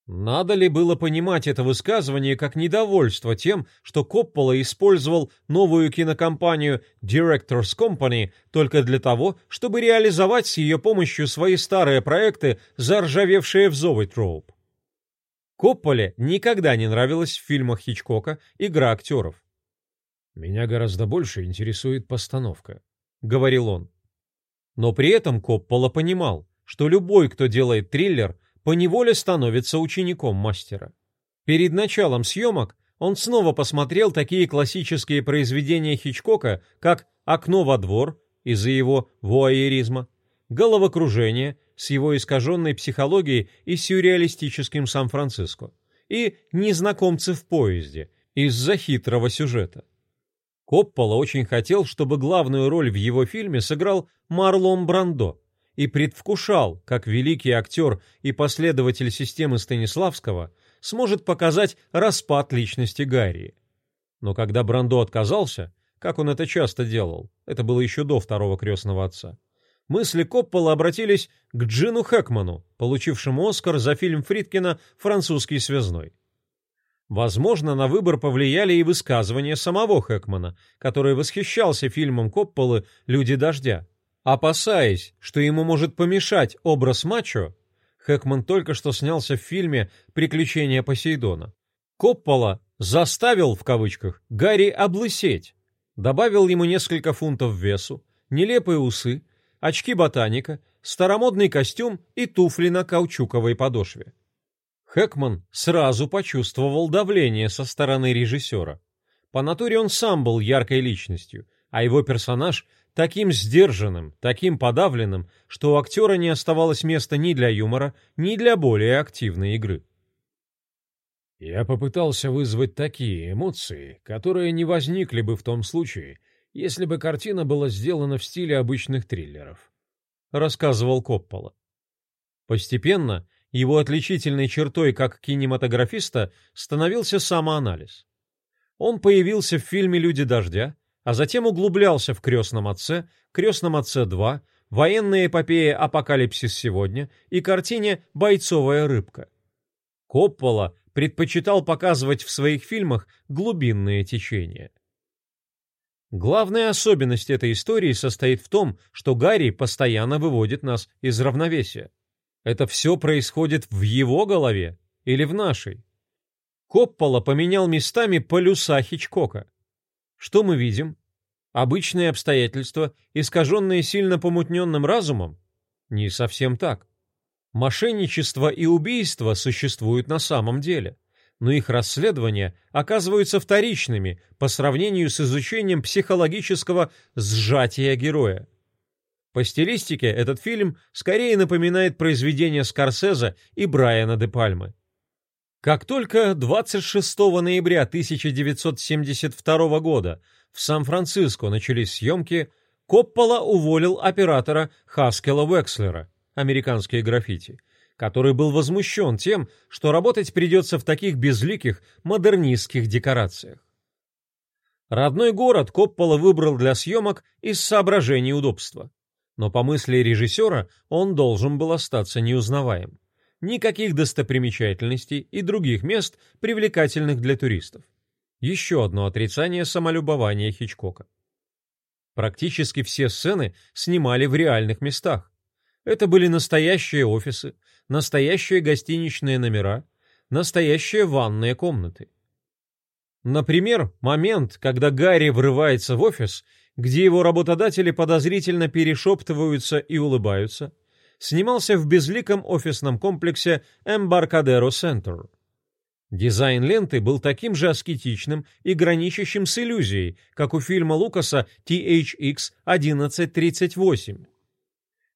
Надо ли было понимать это высказывание как недовольство тем, что Коппола использовал новую кинокомпанию Directors Company только для того, чтобы реализовать с ее помощью свои старые проекты, заржавевшие в Зовитроуп? Копполе никогда не нравилась в фильмах Хичкока игра актеров. «Меня гораздо больше интересует постановка», — говорил он. Но при этом Коппола понимал, что любой, кто делает триллер, поневоле становится учеником мастера. Перед началом съемок он снова посмотрел такие классические произведения Хичкока, как «Окно во двор» из-за его вуайеризма, «Головокружение» с его искаженной психологией и сюрреалистическим Сан-Франциско, и «Незнакомцы в поезде» из-за хитрого сюжета. Коппола очень хотел, чтобы главную роль в его фильме сыграл Марлон Брандо и предвкушал, как великий актер и последователь системы Станиславского сможет показать распад личности Гарри. Но когда Брандо отказался, как он это часто делал, это было еще до второго крестного отца, мысли Коппола обратились к Джину Хэкману, получившему Оскар за фильм Фридкина «Французский связной». Возможно, на выбор повлияли и высказывания самого Хэкмана, который восхищался фильмом Копполы «Люди дождя». Опасаясь, что ему может помешать образ мачо, Хэкман только что снялся в фильме «Приключения Посейдона». Коппола «заставил» в кавычках Гарри облысеть, добавил ему несколько фунтов весу, нелепые усы, очки ботаника, старомодный костюм и туфли на каучуковой подошве. Хэкман сразу почувствовал давление со стороны режиссера. По натуре он сам был яркой личностью, а его персонаж таким сдержанным, таким подавленным, что у актера не оставалось места ни для юмора, ни для более активной игры. Я попытался вызвать такие эмоции, которые не возникли бы в том случае, если бы картина была сделана в стиле обычных триллеров, рассказывал Коппола. Постепенно его отличительной чертой как кинематографиста становился самоанализ. Он появился в фильме «Люди дождя», а затем углублялся в «Крестном отце», «Крестном отце 2», военная эпопея «Апокалипсис сегодня» и картине «Бойцовая рыбка». Коппола предпочитал показывать в своих фильмах глубинные течения. Главная особенность этой истории состоит в том, что Гарри постоянно выводит нас из равновесия. Это все происходит в его голове или в нашей? Коппола поменял местами полюса Хичкока. Что мы видим? Обычные обстоятельства, искаженные сильно помутненным разумом? Не совсем так. Мошенничество и убийство существуют на самом деле, но их расследования оказываются вторичными по сравнению с изучением психологического сжатия героя. По стилистике этот фильм скорее напоминает произведения Скорсезе и Брайана де Пальмы. Как только 26 ноября 1972 года в Сан-Франциско начались съемки, Коппола уволил оператора Хаскела Векслера, американские граффити, который был возмущен тем, что работать придется в таких безликих модернистских декорациях. Родной город Коппола выбрал для съемок из соображений удобства. Но по мысли режиссера он должен был остаться неузнаваем никаких достопримечательностей и других мест, привлекательных для туристов. Еще одно отрицание самолюбования Хичкока. Практически все сцены снимали в реальных местах. Это были настоящие офисы, настоящие гостиничные номера, настоящие ванные комнаты. Например, момент, когда Гарри врывается в офис, где его работодатели подозрительно перешептываются и улыбаются, снимался в безликом офисном комплексе Embarcadero Center. Дизайн ленты был таким же аскетичным и граничащим с иллюзией, как у фильма Лукаса THX 1138.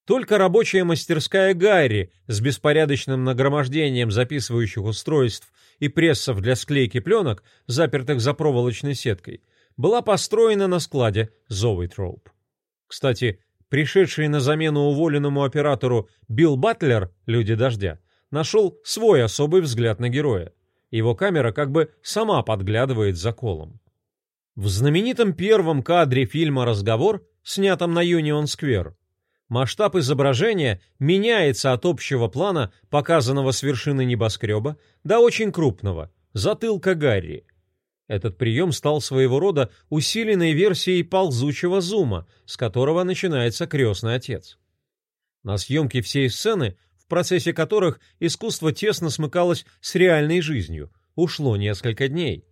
Только рабочая мастерская Гарри с беспорядочным нагромождением записывающих устройств и прессов для склейки пленок, запертых за проволочной сеткой, была построена на складе Зовитроуп. Кстати, Пришедший на замену уволенному оператору Билл Батлер, «Люди дождя», нашел свой особый взгляд на героя. Его камера как бы сама подглядывает за колом. В знаменитом первом кадре фильма «Разговор», снятом на Юнион-сквер, масштаб изображения меняется от общего плана, показанного с вершины небоскреба, до очень крупного, затылка Гарри – этот прием стал своего рода усиленной версией ползучего зума, с которого начинается крестный отец. На съемке всей сцены, в процессе которых искусство тесно смыкалось с реальной жизнью, ушло несколько дней.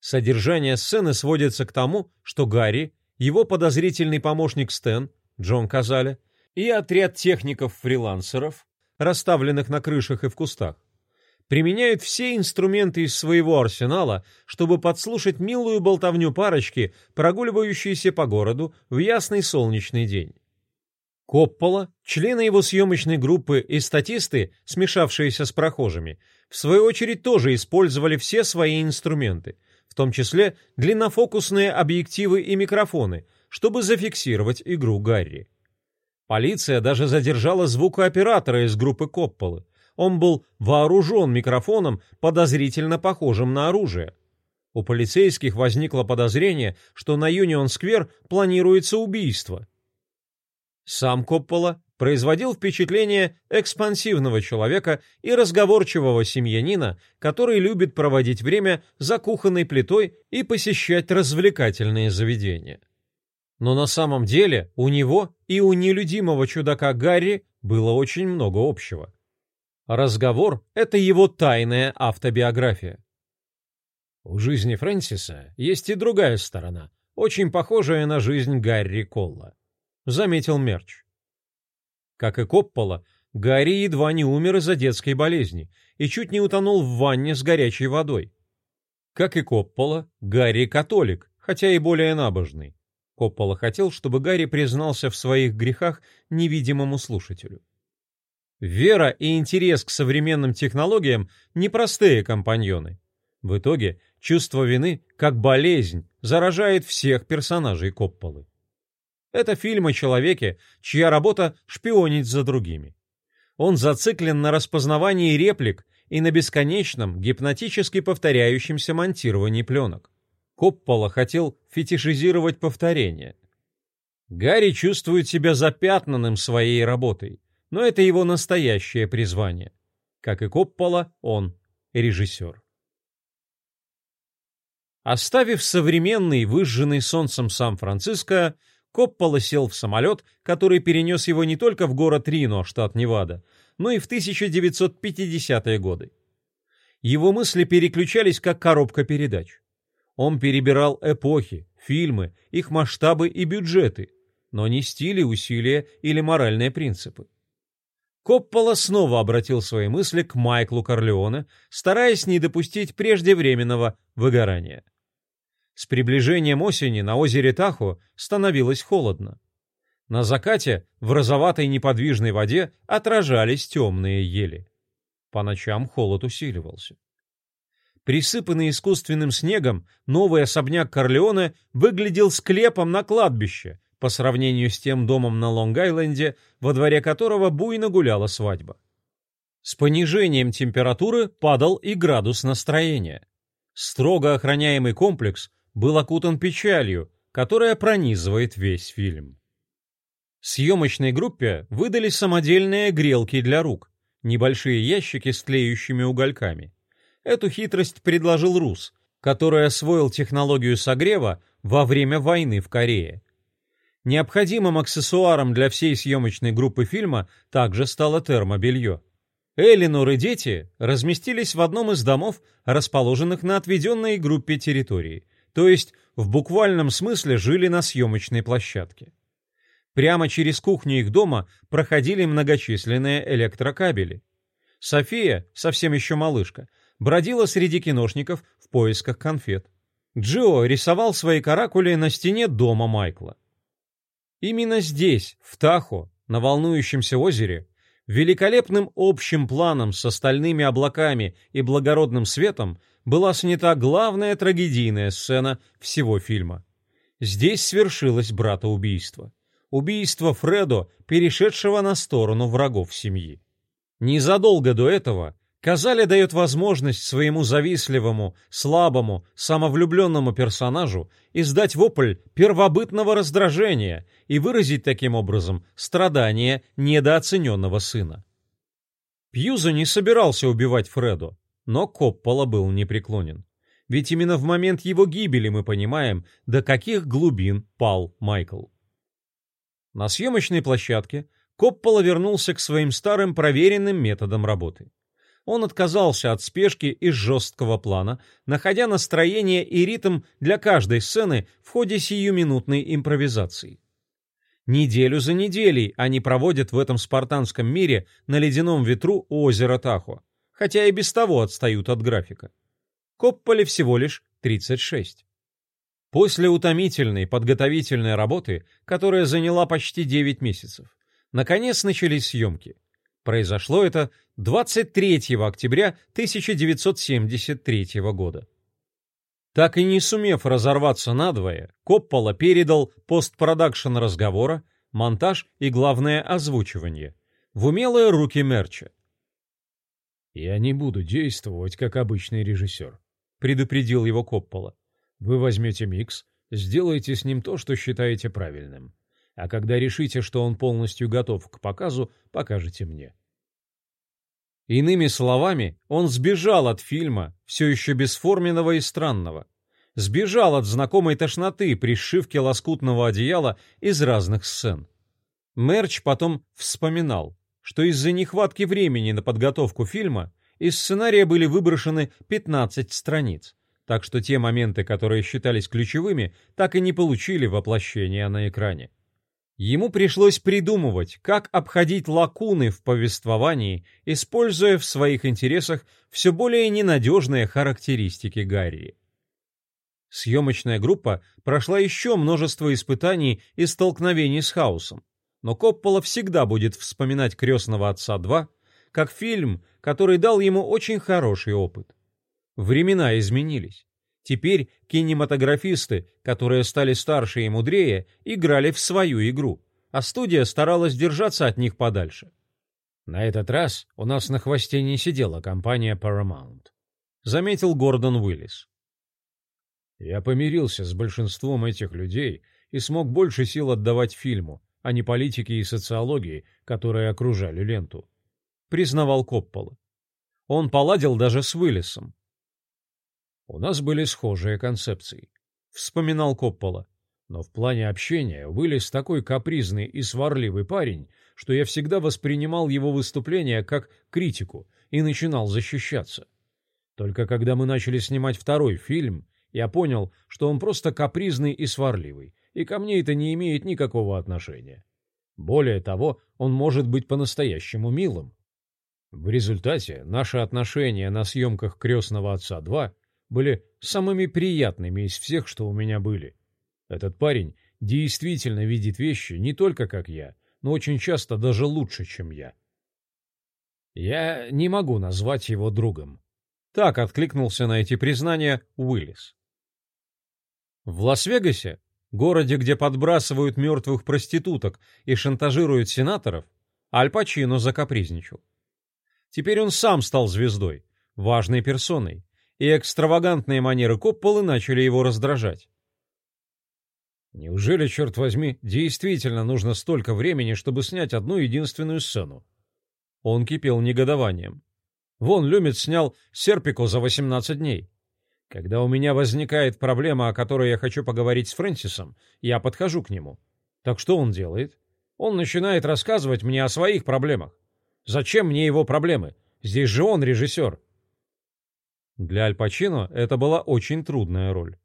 Содержание сцены сводится к тому, что Гарри, его подозрительный помощник Стэн, Джон Казаля, и отряд техников-фрилансеров, расставленных на крышах и в кустах, применяют все инструменты из своего арсенала, чтобы подслушать милую болтовню парочки, прогуливающейся по городу в ясный солнечный день. Коппола, члены его съемочной группы и статисты, смешавшиеся с прохожими, в свою очередь тоже использовали все свои инструменты, в том числе длиннофокусные объективы и микрофоны, чтобы зафиксировать игру Гарри. Полиция даже задержала звукооператора из группы Копполы, он был вооружен микрофоном, подозрительно похожим на оружие. У полицейских возникло подозрение, что на Юнион-сквер планируется убийство. Сам Коппола производил впечатление экспансивного человека и разговорчивого семьянина, который любит проводить время за кухонной плитой и посещать развлекательные заведения. Но на самом деле у него и у нелюдимого чудака Гарри было очень много общего. Разговор — это его тайная автобиография. У жизни Фрэнсиса есть и другая сторона, очень похожая на жизнь Гарри Колла, заметил Мерч. Как и Коппола, Гарри едва не умер из-за детской болезни и чуть не утонул в ванне с горячей водой. Как и Коппола, Гарри католик, хотя и более набожный. Коппола хотел, чтобы Гарри признался в своих грехах невидимому слушателю. Вера и интерес к современным технологиям – непростые компаньоны. В итоге чувство вины, как болезнь, заражает всех персонажей Копполы. Это фильм о человеке, чья работа – шпионить за другими. Он зациклен на распознавании реплик и на бесконечном, гипнотически повторяющемся монтировании пленок. Коппола хотел фетишизировать повторение. Гарри чувствует себя запятнанным своей работой но это его настоящее призвание. Как и Коппола, он режиссер. Оставив современный, выжженный солнцем Сан-Франциско, Коппола сел в самолет, который перенес его не только в город Рино, штат Невада, но и в 1950-е годы. Его мысли переключались как коробка передач. Он перебирал эпохи, фильмы, их масштабы и бюджеты, но не стили, усилия или моральные принципы. Коппола снова обратил свои мысли к Майклу Корлеоне, стараясь не допустить преждевременного выгорания. С приближением осени на озере Тахо становилось холодно. На закате в розоватой неподвижной воде отражались темные ели. По ночам холод усиливался. Присыпанный искусственным снегом, новый особняк Корлеоне выглядел склепом на кладбище по сравнению с тем домом на Лонг-Айленде, во дворе которого буйно гуляла свадьба. С понижением температуры падал и градус настроения. Строго охраняемый комплекс был окутан печалью, которая пронизывает весь фильм. Съемочной группе выдали самодельные грелки для рук, небольшие ящики с тлеющими угольками. Эту хитрость предложил Рус, который освоил технологию согрева во время войны в Корее. Необходимым аксессуаром для всей съемочной группы фильма также стало термобелье. Эллинор и дети разместились в одном из домов, расположенных на отведенной группе территории, то есть в буквальном смысле жили на съемочной площадке. Прямо через кухню их дома проходили многочисленные электрокабели. София, совсем еще малышка, бродила среди киношников в поисках конфет. Джо рисовал свои каракули на стене дома Майкла. Именно здесь, в Тахо, на волнующемся озере, великолепным общим планом с остальными облаками и благородным светом была снята главная трагедийная сцена всего фильма. Здесь свершилось братоубийство убийство Фредо, перешедшего на сторону врагов семьи. Незадолго до этого Казали дает возможность своему завистливому, слабому, самовлюбленному персонажу издать вопль первобытного раздражения и выразить таким образом страдания недооцененного сына. Пьюза не собирался убивать Фредо, но Коппола был непреклонен. Ведь именно в момент его гибели мы понимаем, до каких глубин пал Майкл. На съемочной площадке Коппола вернулся к своим старым проверенным методам работы. Он отказался от спешки и жесткого плана, находя настроение и ритм для каждой сцены в ходе сиюминутной импровизации. Неделю за неделей они проводят в этом спартанском мире на ледяном ветру у озера Тахо, хотя и без того отстают от графика. Копполе всего лишь 36. После утомительной подготовительной работы, которая заняла почти 9 месяцев, наконец начались съемки. Произошло это 23 октября 1973 года. Так и не сумев разорваться надвое, Коппола передал постпродакшн разговора, монтаж и, главное, озвучивание в умелые руки Мерча. «Я не буду действовать, как обычный режиссер», — предупредил его Коппола. Вы возьмете микс, сделаете с ним то, что считаете правильным. А когда решите, что он полностью готов к показу, покажете мне. Иными словами, он сбежал от фильма, все еще бесформенного и странного. Сбежал от знакомой тошноты при сшивке лоскутного одеяла из разных сцен. Мерч потом вспоминал, что из-за нехватки времени на подготовку фильма из сценария были выброшены 15 страниц, так что те моменты, которые считались ключевыми, так и не получили воплощения на экране. Ему пришлось придумывать, как обходить лакуны в повествовании, используя в своих интересах все более ненадежные характеристики Гарри. Съемочная группа прошла еще множество испытаний и столкновений с хаосом, но Коппола всегда будет вспоминать «Крестного отца 2» как фильм, который дал ему очень хороший опыт. Времена изменились. Теперь кинематографисты, которые стали старше и мудрее, играли в свою игру, а студия старалась держаться от них подальше. На этот раз у нас на хвосте не сидела компания Paramount, заметил Гордон Уиллис. Я помирился с большинством этих людей и смог больше сил отдавать фильму, а не политике и социологии, которые окружали ленту, признавал Коппола. Он поладил даже с Уиллисом, у нас были схожие концепции, вспоминал Коппола. Но в плане общения вылез такой капризный и сварливый парень, что я всегда воспринимал его выступления как критику и начинал защищаться. Только когда мы начали снимать второй фильм, я понял, что он просто капризный и сварливый, и ко мне это не имеет никакого отношения. Более того, он может быть по-настоящему милым. В результате наши отношения на съемках «Крестного отца 2» были самыми приятными из всех, что у меня были. Этот парень действительно видит вещи не только как я, но очень часто даже лучше, чем я. Я не могу назвать его другом. Так откликнулся на эти признания Уиллис. В Лас-Вегасе, городе, где подбрасывают мертвых проституток и шантажируют сенаторов, Аль Пачино закапризничал. Теперь он сам стал звездой, важной персоной, и экстравагантные манеры Копполы начали его раздражать. Неужели, черт возьми, действительно нужно столько времени, чтобы снять одну единственную сцену? Он кипел негодованием. Вон Люмит снял Серпико за 18 дней. Когда у меня возникает проблема, о которой я хочу поговорить с Фрэнсисом, я подхожу к нему. Так что он делает? Он начинает рассказывать мне о своих проблемах. Зачем мне его проблемы? Здесь же он режиссер. Для Аль Пачино это была очень трудная роль.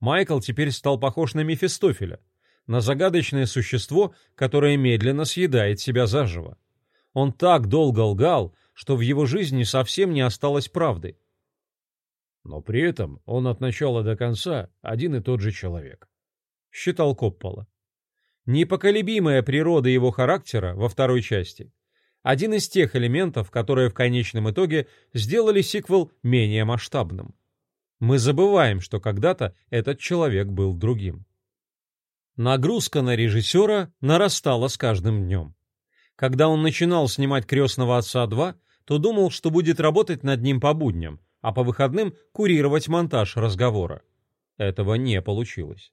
Майкл теперь стал похож на Мефистофеля, на загадочное существо, которое медленно съедает себя заживо. Он так долго лгал, что в его жизни совсем не осталось правды. Но при этом он от начала до конца один и тот же человек. Считал Коппола. Непоколебимая природа его характера во второй части – один из тех элементов, которые в конечном итоге сделали сиквел менее масштабным. Мы забываем, что когда-то этот человек был другим. Нагрузка на режиссера нарастала с каждым днем. Когда он начинал снимать «Крестного отца 2», то думал, что будет работать над ним по будням, а по выходным курировать монтаж разговора. Этого не получилось.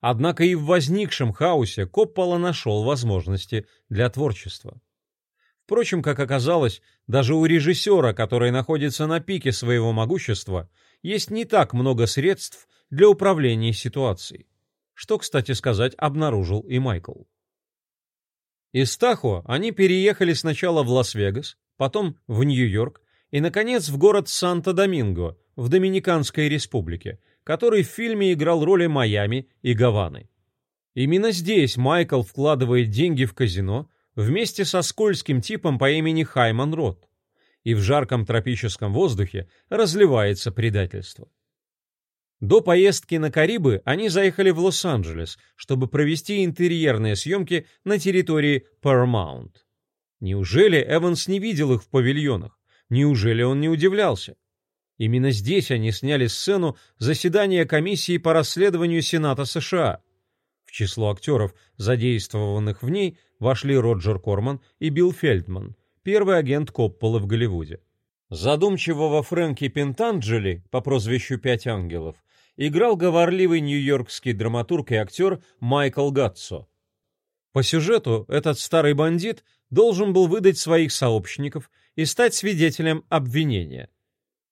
Однако и в возникшем хаосе Коппола нашел возможности для творчества. Впрочем, как оказалось, даже у режиссера, который находится на пике своего могущества, есть не так много средств для управления ситуацией, что, кстати сказать, обнаружил и Майкл. Из Тахо они переехали сначала в Лас-Вегас, потом в Нью-Йорк и, наконец, в город Санто-Доминго в Доминиканской республике, который в фильме играл роли Майами и Гаваны. Именно здесь Майкл вкладывает деньги в казино вместе со скользким типом по имени Хайман Рот, и в жарком тропическом воздухе разливается предательство. До поездки на Карибы они заехали в Лос-Анджелес, чтобы провести интерьерные съемки на территории Paramount. Неужели Эванс не видел их в павильонах? Неужели он не удивлялся? Именно здесь они сняли сцену заседания комиссии по расследованию Сената США. В число актеров, задействованных в ней, вошли Роджер Корман и Билл Фельдман, первый агент Копполы в Голливуде. Задумчивого Фрэнки Пентанджели по прозвищу «Пять ангелов» играл говорливый нью-йоркский драматург и актер Майкл Гатсо. По сюжету этот старый бандит должен был выдать своих сообщников и стать свидетелем обвинения.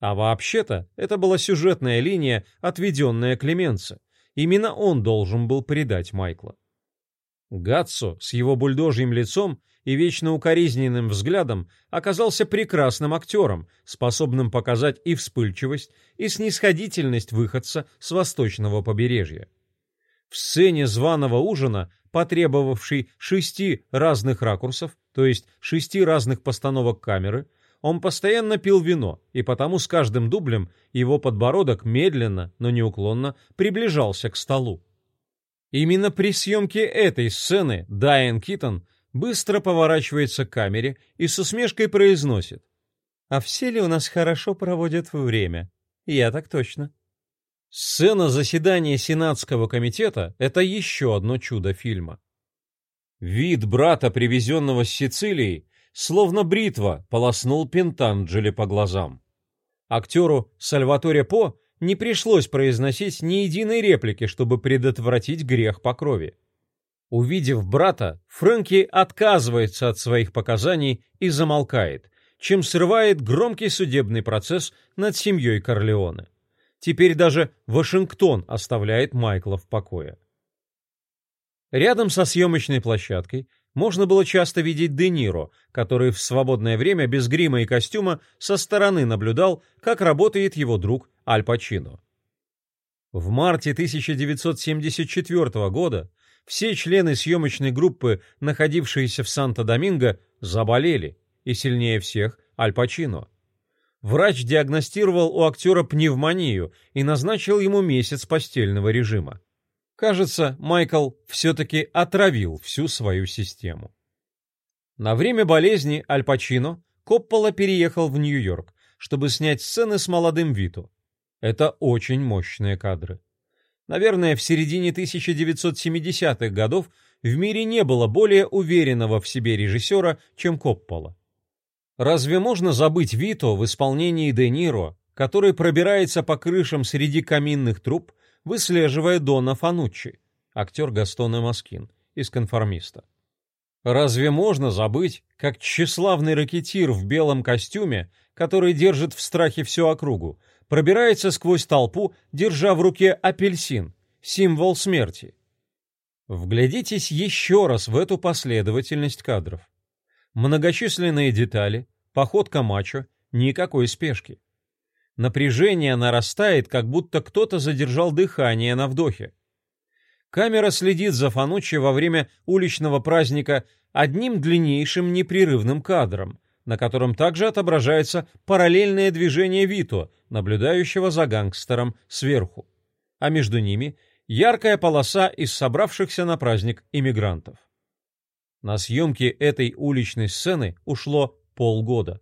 А вообще-то это была сюжетная линия, отведенная Клеменце. Именно он должен был предать Майкла. Гатсо с его бульдожьим лицом и вечно укоризненным взглядом оказался прекрасным актером, способным показать и вспыльчивость, и снисходительность выходца с восточного побережья. В сцене званого ужина, потребовавшей шести разных ракурсов, то есть шести разных постановок камеры, он постоянно пил вино, и потому с каждым дублем его подбородок медленно, но неуклонно приближался к столу. Именно при съемке этой сцены Дайан Китон быстро поворачивается к камере и с усмешкой произносит. «А все ли у нас хорошо проводят время? Я так точно». Сцена заседания Сенатского комитета — это еще одно чудо фильма. Вид брата, привезенного с Сицилии, словно бритва полоснул Пентанджели по глазам. Актеру Сальваторе По не пришлось произносить ни единой реплики, чтобы предотвратить грех по крови. Увидев брата, Фрэнки отказывается от своих показаний и замолкает, чем срывает громкий судебный процесс над семьей Корлеоне. Теперь даже Вашингтон оставляет Майкла в покое. Рядом со съемочной площадкой, можно было часто видеть Де Ниро, который в свободное время без грима и костюма со стороны наблюдал, как работает его друг Аль Пачино. В марте 1974 года все члены съемочной группы, находившиеся в Санто-Доминго, заболели, и сильнее всех Аль Пачино. Врач диагностировал у актера пневмонию и назначил ему месяц постельного режима. Кажется, Майкл все-таки отравил всю свою систему. На время болезни Аль Пачино Коппола переехал в Нью-Йорк, чтобы снять сцены с молодым Вито. Это очень мощные кадры. Наверное, в середине 1970-х годов в мире не было более уверенного в себе режиссера, чем Коппола. Разве можно забыть Вито в исполнении Де Ниро, который пробирается по крышам среди каминных труб, выслеживая Дона Фануччи, актер Гастона Маскин, из «Конформиста». Разве можно забыть, как тщеславный ракетир в белом костюме, который держит в страхе всю округу, пробирается сквозь толпу, держа в руке апельсин, символ смерти? Вглядитесь еще раз в эту последовательность кадров. Многочисленные детали, походка мачо, никакой спешки. Напряжение нарастает, как будто кто-то задержал дыхание на вдохе. Камера следит за Фануччи во время уличного праздника одним длиннейшим непрерывным кадром, на котором также отображается параллельное движение Вито, наблюдающего за гангстером сверху. А между ними яркая полоса из собравшихся на праздник иммигрантов. На съемки этой уличной сцены ушло полгода.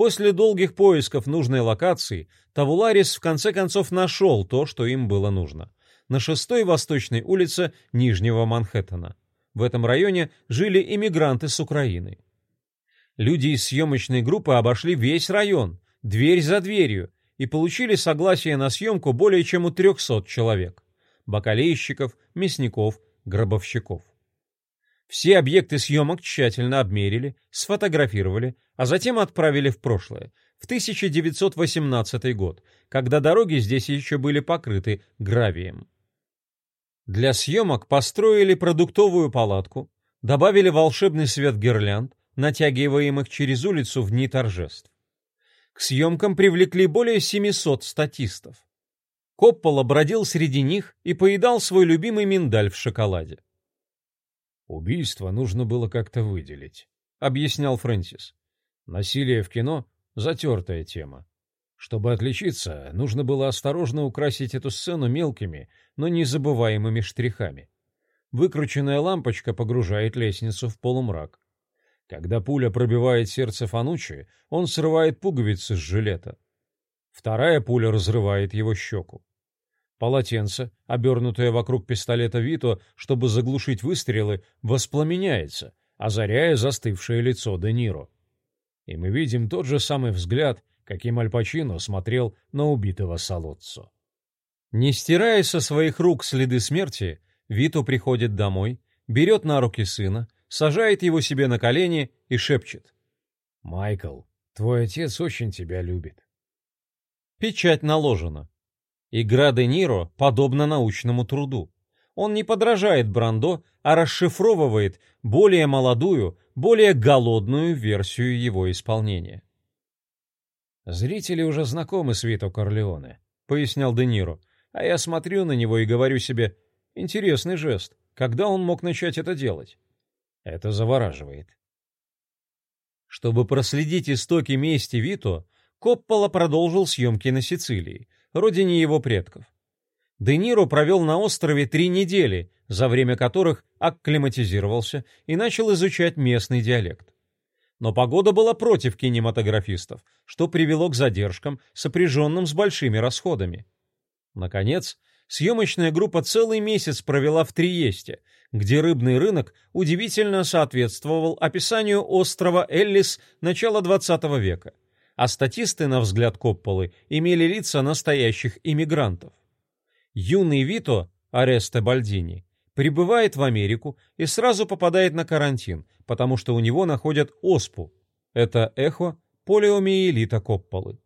После долгих поисков нужной локации Тавуларис в конце концов нашел то, что им было нужно. На шестой восточной улице Нижнего Манхэттена. В этом районе жили иммигранты с Украины. Люди из съемочной группы обошли весь район, дверь за дверью, и получили согласие на съемку более чем у 300 человек – бакалейщиков, мясников, гробовщиков. Все объекты съемок тщательно обмерили, сфотографировали, а затем отправили в прошлое, в 1918 год, когда дороги здесь еще были покрыты гравием. Для съемок построили продуктовую палатку, добавили волшебный свет гирлянд, натягиваемых через улицу в дни торжеств. К съемкам привлекли более 700 статистов. Коппола бродил среди них и поедал свой любимый миндаль в шоколаде. Убийство нужно было как-то выделить, объяснял Фрэнсис. Насилие в кино затертая тема. Чтобы отличиться, нужно было осторожно украсить эту сцену мелкими, но незабываемыми штрихами. Выкрученная лампочка погружает лестницу в полумрак. Когда пуля пробивает сердце Фанучи, он срывает пуговицы с жилета. Вторая пуля разрывает его щеку. Полотенце, обернутое вокруг пистолета Вито, чтобы заглушить выстрелы, воспламеняется, озаряя застывшее лицо Де Ниро. И мы видим тот же самый взгляд, каким Аль Пачино смотрел на убитого Солоццо. Не стирая со своих рук следы смерти, Вито приходит домой, берет на руки сына, сажает его себе на колени и шепчет. «Майкл, твой отец очень тебя любит». Печать наложена. Игра Де Ниро подобна научному труду. Он не подражает Брандо, а расшифровывает более молодую, более голодную версию его исполнения. «Зрители уже знакомы с Вито Корлеоне», — пояснял Де Ниро, «а я смотрю на него и говорю себе, интересный жест, когда он мог начать это делать?» Это завораживает. Чтобы проследить истоки мести Вито, Коппола продолжил съемки на Сицилии — родине его предков. Де Ниро провел на острове три недели, за время которых акклиматизировался и начал изучать местный диалект. Но погода была против кинематографистов, что привело к задержкам, сопряженным с большими расходами. Наконец, съемочная группа целый месяц провела в Триесте, где рыбный рынок удивительно соответствовал описанию острова Эллис начала XX века а статисты, на взгляд Копполы, имели лица настоящих иммигрантов. Юный Вито, Аресте Бальдини, прибывает в Америку и сразу попадает на карантин, потому что у него находят оспу. Это эхо полиомиелита Копполы.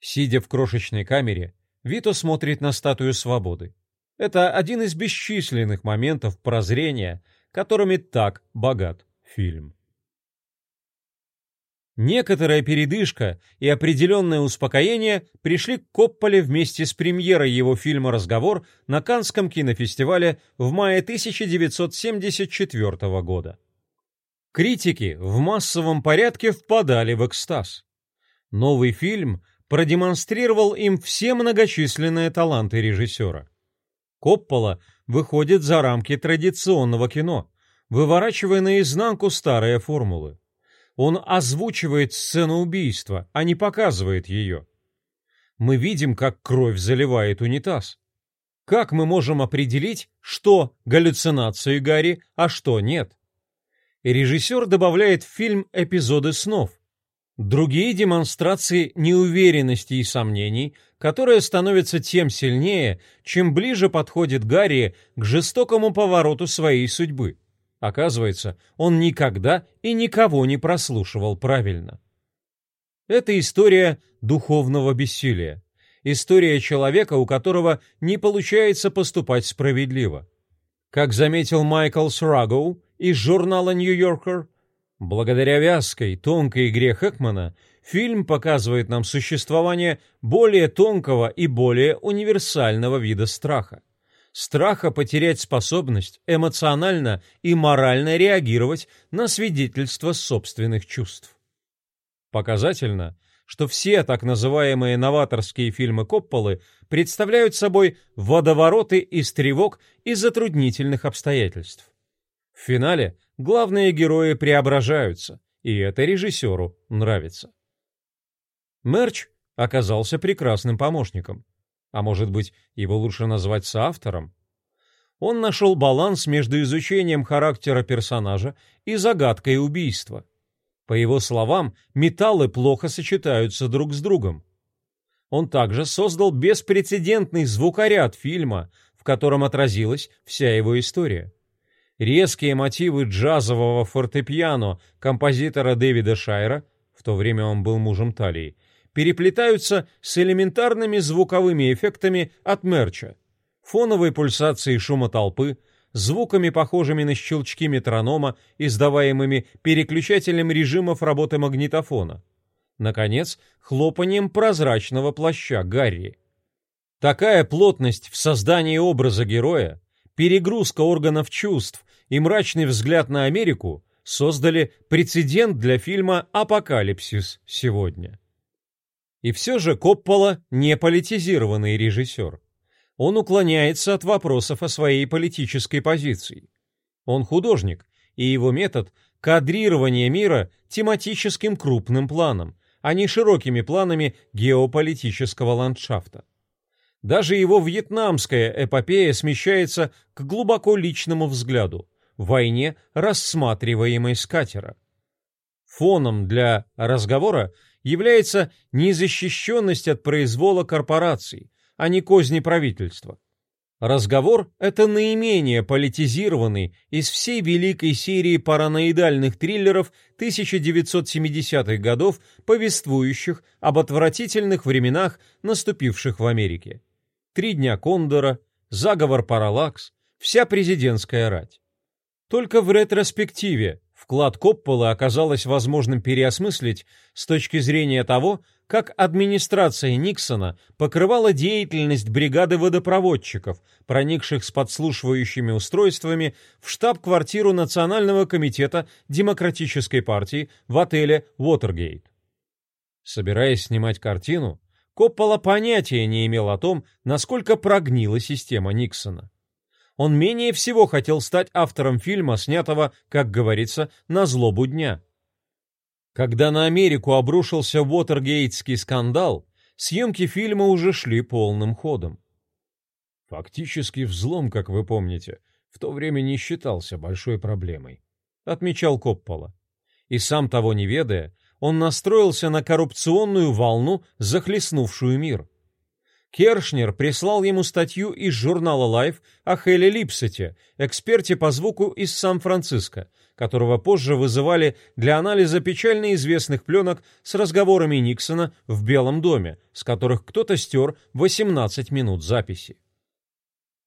Сидя в крошечной камере, Вито смотрит на статую свободы. Это один из бесчисленных моментов прозрения, которыми так богат фильм. Некоторая передышка и определенное успокоение пришли к Копполе вместе с премьерой его фильма «Разговор» на Канском кинофестивале в мае 1974 года. Критики в массовом порядке впадали в экстаз. Новый фильм продемонстрировал им все многочисленные таланты режиссера. Коппола выходит за рамки традиционного кино, выворачивая наизнанку старые формулы. Он озвучивает сцену убийства, а не показывает ее. Мы видим, как кровь заливает унитаз. Как мы можем определить, что галлюцинации Гарри, а что нет? И режиссер добавляет в фильм эпизоды снов. Другие демонстрации неуверенности и сомнений, которые становятся тем сильнее, чем ближе подходит Гарри к жестокому повороту своей судьбы. Оказывается, он никогда и никого не прослушивал правильно. Это история духовного бессилия. История человека, у которого не получается поступать справедливо. Как заметил Майкл Срагоу из журнала «Нью-Йоркер», благодаря вязкой, тонкой игре Хэкмана фильм показывает нам существование более тонкого и более универсального вида страха страха потерять способность эмоционально и морально реагировать на свидетельства собственных чувств. Показательно, что все так называемые новаторские фильмы Копполы представляют собой водовороты из тревог и затруднительных обстоятельств. В финале главные герои преображаются, и это режиссеру нравится. Мерч оказался прекрасным помощником а может быть, его лучше назвать соавтором, он нашел баланс между изучением характера персонажа и загадкой убийства. По его словам, металлы плохо сочетаются друг с другом. Он также создал беспрецедентный звукоряд фильма, в котором отразилась вся его история. Резкие мотивы джазового фортепиано композитора Дэвида Шайра, в то время он был мужем Талии, переплетаются с элементарными звуковыми эффектами от мерча, фоновой пульсацией шума толпы, звуками, похожими на щелчки метронома, издаваемыми переключателем режимов работы магнитофона. Наконец, хлопанием прозрачного плаща Гарри. Такая плотность в создании образа героя, перегрузка органов чувств и мрачный взгляд на Америку создали прецедент для фильма «Апокалипсис сегодня». И все же Коппола не политизированный режиссер. Он уклоняется от вопросов о своей политической позиции. Он художник, и его метод – кадрирование мира тематическим крупным планом, а не широкими планами геополитического ландшафта. Даже его вьетнамская эпопея смещается к глубоко личному взгляду – войне, рассматриваемой с катера. Фоном для разговора является незащищенность от произвола корпораций, а не козни правительства. Разговор – это наименее политизированный из всей великой серии параноидальных триллеров 1970-х годов, повествующих об отвратительных временах, наступивших в Америке. «Три дня Кондора», «Заговор Параллакс», «Вся президентская рать». Только в ретроспективе Вклад Коппола оказалось возможным переосмыслить с точки зрения того, как администрация Никсона покрывала деятельность бригады водопроводчиков, проникших с подслушивающими устройствами в штаб-квартиру Национального комитета Демократической партии в отеле «Уотергейт». Собираясь снимать картину, Коппола понятия не имел о том, насколько прогнила система Никсона он менее всего хотел стать автором фильма, снятого, как говорится, на злобу дня. Когда на Америку обрушился Уотергейтский скандал, съемки фильма уже шли полным ходом. Фактически взлом, как вы помните, в то время не считался большой проблемой, отмечал Коппола. И сам того не ведая, он настроился на коррупционную волну, захлестнувшую мир. Кершнер прислал ему статью из журнала Life о Хеле Липсете, эксперте по звуку из Сан-Франциско, которого позже вызывали для анализа печально известных пленок с разговорами Никсона в Белом доме, с которых кто-то стер 18 минут записи.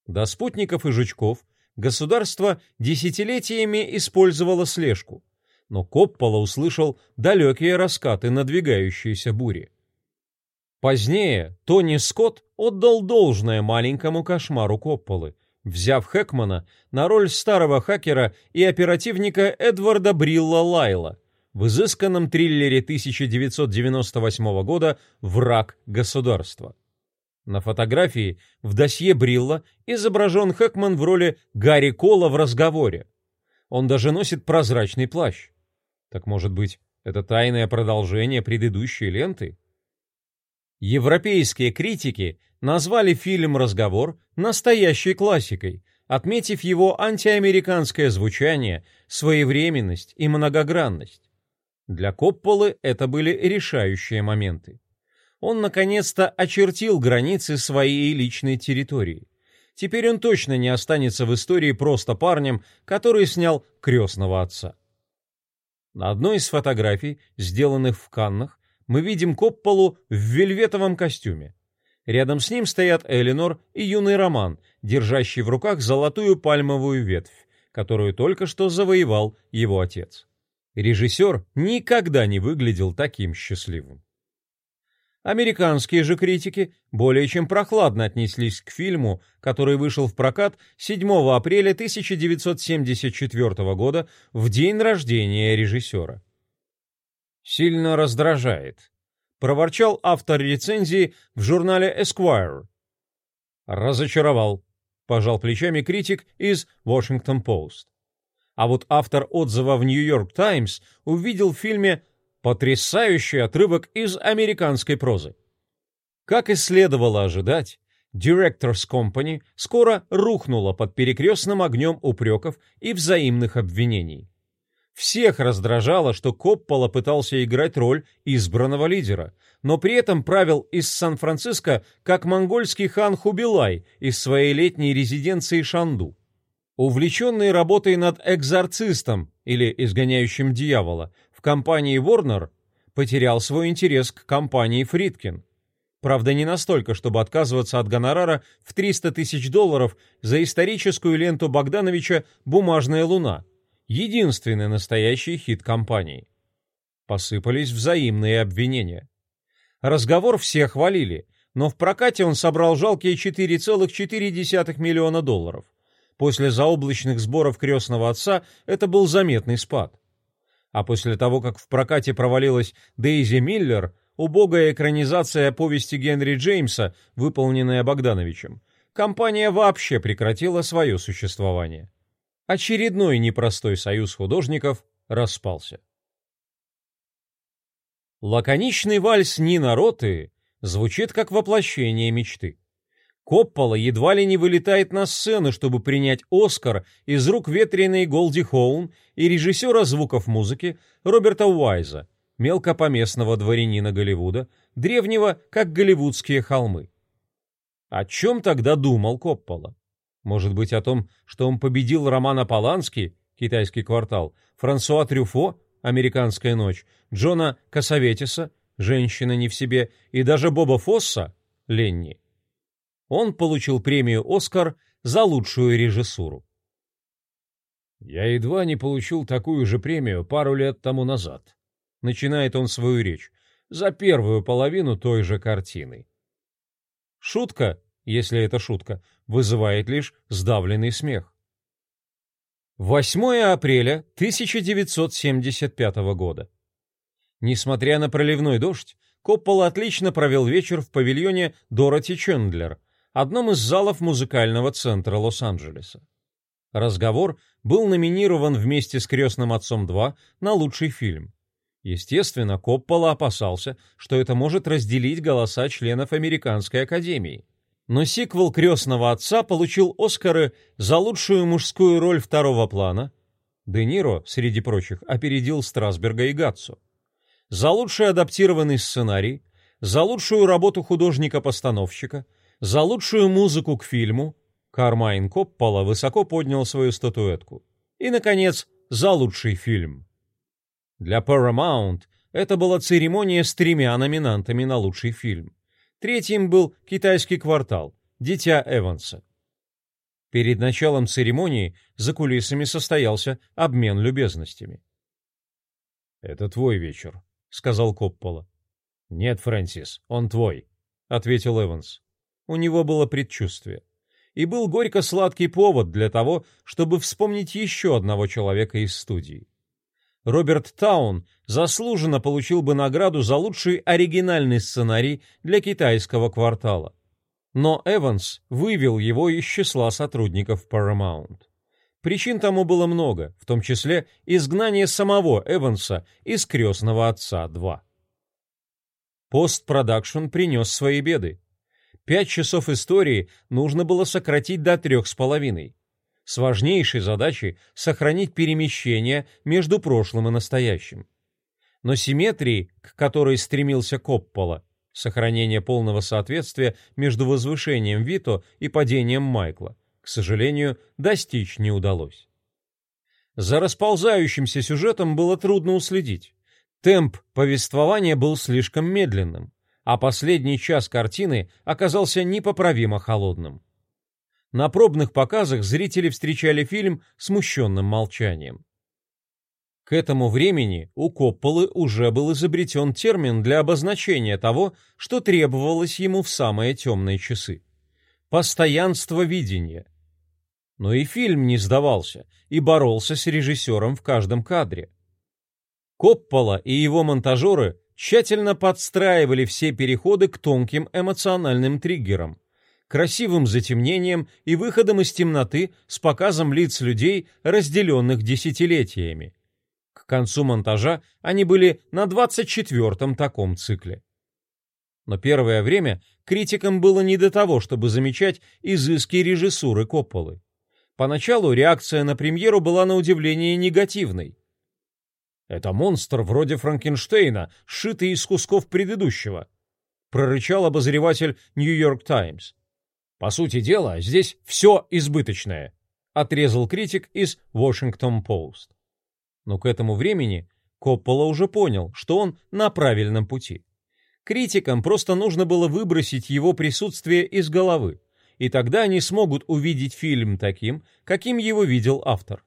До спутников и жучков государство десятилетиями использовало слежку, но Коппола услышал далекие раскаты надвигающейся бури. Позднее Тони Скотт отдал должное маленькому кошмару Копполы, взяв Хэкмана на роль старого хакера и оперативника Эдварда Брилла Лайла в изысканном триллере 1998 года «Враг государства». На фотографии в досье Брилла изображен Хэкман в роли Гарри Кола в разговоре. Он даже носит прозрачный плащ. Так может быть, это тайное продолжение предыдущей ленты? Европейские критики назвали фильм «Разговор» настоящей классикой, отметив его антиамериканское звучание, своевременность и многогранность. Для Копполы это были решающие моменты. Он наконец-то очертил границы своей личной территории. Теперь он точно не останется в истории просто парнем, который снял крестного отца. На одной из фотографий, сделанных в Каннах, мы видим Копполу в вельветовом костюме. Рядом с ним стоят Элинор и юный Роман, держащий в руках золотую пальмовую ветвь, которую только что завоевал его отец. Режиссер никогда не выглядел таким счастливым. Американские же критики более чем прохладно отнеслись к фильму, который вышел в прокат 7 апреля 1974 года в день рождения режиссера сильно раздражает», — проворчал автор рецензии в журнале Esquire. «Разочаровал», — пожал плечами критик из Washington Post. А вот автор отзыва в New York Times увидел в фильме потрясающий отрывок из американской прозы. Как и следовало ожидать, Directors Company скоро рухнула под перекрестным огнем упреков и взаимных обвинений. Всех раздражало, что Коппола пытался играть роль избранного лидера, но при этом правил из Сан-Франциско как монгольский хан Хубилай из своей летней резиденции Шанду. Увлеченный работой над «Экзорцистом» или «Изгоняющим дьявола» в компании Warner, потерял свой интерес к компании Фридкин. Правда, не настолько, чтобы отказываться от гонорара в 300 тысяч долларов за историческую ленту Богдановича «Бумажная луна», единственный настоящий хит компании. Посыпались взаимные обвинения. Разговор все хвалили, но в прокате он собрал жалкие 4,4 миллиона долларов. После заоблачных сборов крестного отца это был заметный спад. А после того, как в прокате провалилась Дейзи Миллер, убогая экранизация повести Генри Джеймса, выполненная Богдановичем, компания вообще прекратила свое существование очередной непростой союз художников распался. Лаконичный вальс Нина Роты звучит как воплощение мечты. Коппола едва ли не вылетает на сцену, чтобы принять Оскар из рук ветреной Голди Хоун и режиссера звуков музыки Роберта Уайза, мелкопоместного дворянина Голливуда, древнего, как голливудские холмы. О чем тогда думал Коппола? Может быть, о том, что он победил Романа Полански, китайский квартал, Франсуа Трюфо, американская ночь, Джона Касаветиса, женщина не в себе, и даже Боба Фосса, Ленни. Он получил премию «Оскар» за лучшую режиссуру. «Я едва не получил такую же премию пару лет тому назад», — начинает он свою речь, за первую половину той же картины. Шутка если это шутка, вызывает лишь сдавленный смех. 8 апреля 1975 года. Несмотря на проливной дождь, Коппола отлично провел вечер в павильоне Дороти Чендлер, одном из залов музыкального центра Лос-Анджелеса. Разговор был номинирован вместе с «Крестным отцом 2» на лучший фильм. Естественно, Коппола опасался, что это может разделить голоса членов Американской академии но сиквел «Крестного отца» получил Оскары за лучшую мужскую роль второго плана. Де Ниро, среди прочих, опередил Страсберга и Гатсу. За лучший адаптированный сценарий, за лучшую работу художника-постановщика, за лучшую музыку к фильму Кармайн Коппола высоко поднял свою статуэтку. И, наконец, за лучший фильм. Для Paramount это была церемония с тремя номинантами на лучший фильм. Третьим был «Китайский квартал», «Дитя Эванса». Перед началом церемонии за кулисами состоялся обмен любезностями. «Это твой вечер», — сказал Коппола. «Нет, Фрэнсис, он твой», — ответил Эванс. У него было предчувствие. И был горько-сладкий повод для того, чтобы вспомнить еще одного человека из студии. Роберт Таун заслуженно получил бы награду за лучший оригинальный сценарий для китайского квартала. Но Эванс вывел его из числа сотрудников Paramount. Причин тому было много, в том числе изгнание самого Эванса из «Крестного отца 2». Постпродакшн принес свои беды. Пять часов истории нужно было сократить до трех с половиной с важнейшей задачей сохранить перемещение между прошлым и настоящим. Но симметрии, к которой стремился Коппола, сохранение полного соответствия между возвышением Вито и падением Майкла, к сожалению, достичь не удалось. За расползающимся сюжетом было трудно уследить. Темп повествования был слишком медленным, а последний час картины оказался непоправимо холодным. На пробных показах зрители встречали фильм смущенным молчанием. К этому времени у Копполы уже был изобретен термин для обозначения того, что требовалось ему в самые темные часы. Постоянство видения. Но и фильм не сдавался и боролся с режиссером в каждом кадре. Коппола и его монтажеры тщательно подстраивали все переходы к тонким эмоциональным триггерам красивым затемнением и выходом из темноты с показом лиц людей, разделенных десятилетиями. К концу монтажа они были на 24-м таком цикле. Но первое время критикам было не до того, чтобы замечать изыски режиссуры Копполы. Поначалу реакция на премьеру была на удивление негативной. «Это монстр вроде Франкенштейна, сшитый из кусков предыдущего», прорычал обозреватель «Нью-Йорк Таймс». По сути дела, здесь все избыточное, отрезал критик из Washington Post. Но к этому времени Коппола уже понял, что он на правильном пути. Критикам просто нужно было выбросить его присутствие из головы, и тогда они смогут увидеть фильм таким, каким его видел автор.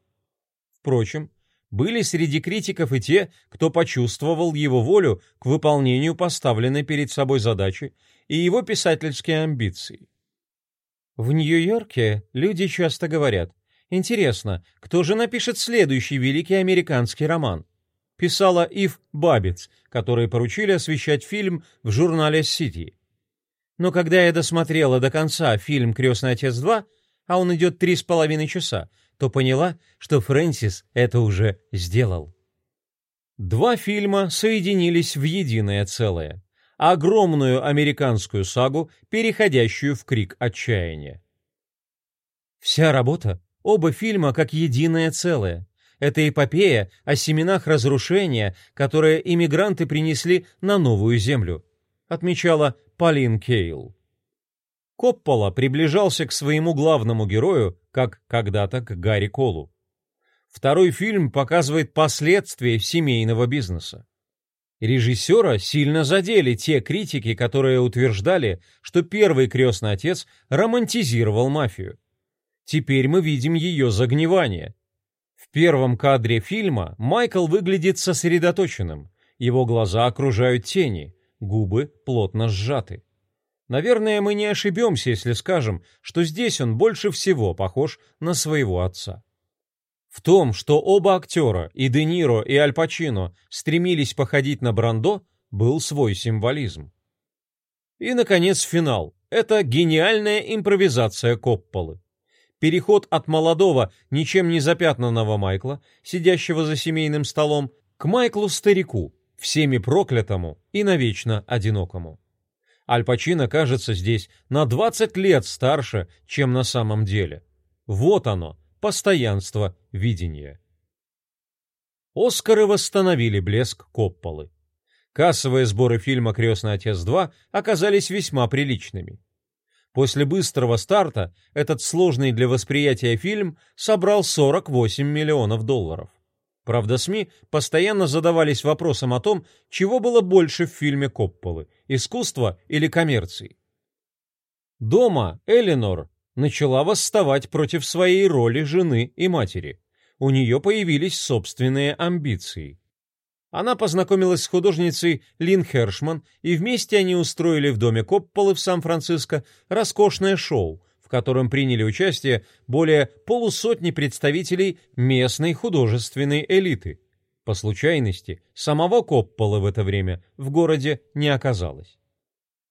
Впрочем, были среди критиков и те, кто почувствовал его волю к выполнению поставленной перед собой задачи и его писательские амбиции. В Нью-Йорке люди часто говорят, «Интересно, кто же напишет следующий великий американский роман?» Писала Ив Бабиц, которой поручили освещать фильм в журнале «Сити». Но когда я досмотрела до конца фильм «Крестный отец 2», а он идет три с половиной часа, то поняла, что Фрэнсис это уже сделал. Два фильма соединились в единое целое огромную американскую сагу, переходящую в крик отчаяния. Вся работа, оба фильма как единое целое. Это эпопея о семенах разрушения, которые иммигранты принесли на новую землю, отмечала Полин Кейл. Коппола приближался к своему главному герою, как когда-то к Гарри Колу. Второй фильм показывает последствия семейного бизнеса. Режиссера сильно задели те критики, которые утверждали, что первый крестный отец романтизировал мафию. Теперь мы видим ее загнивание. В первом кадре фильма Майкл выглядит сосредоточенным, его глаза окружают тени, губы плотно сжаты. Наверное, мы не ошибемся, если скажем, что здесь он больше всего похож на своего отца. В том, что оба актера, и Де Ниро, и Аль Пачино, стремились походить на Брандо, был свой символизм. И, наконец, финал. Это гениальная импровизация Копполы. Переход от молодого, ничем не запятнанного Майкла, сидящего за семейным столом, к Майклу-старику, всеми проклятому и навечно одинокому. Аль Пачино кажется здесь на 20 лет старше, чем на самом деле. Вот оно, постоянство видения. Оскары восстановили блеск Копполы. Кассовые сборы фильма «Крестный отец 2» оказались весьма приличными. После быстрого старта этот сложный для восприятия фильм собрал 48 миллионов долларов. Правда, СМИ постоянно задавались вопросом о том, чего было больше в фильме Копполы – искусства или коммерции. Дома Элинор начала восставать против своей роли жены и матери. У нее появились собственные амбиции. Она познакомилась с художницей Лин Хершман, и вместе они устроили в доме Копполы в Сан-Франциско роскошное шоу, в котором приняли участие более полусотни представителей местной художественной элиты. По случайности, самого Копполы в это время в городе не оказалось.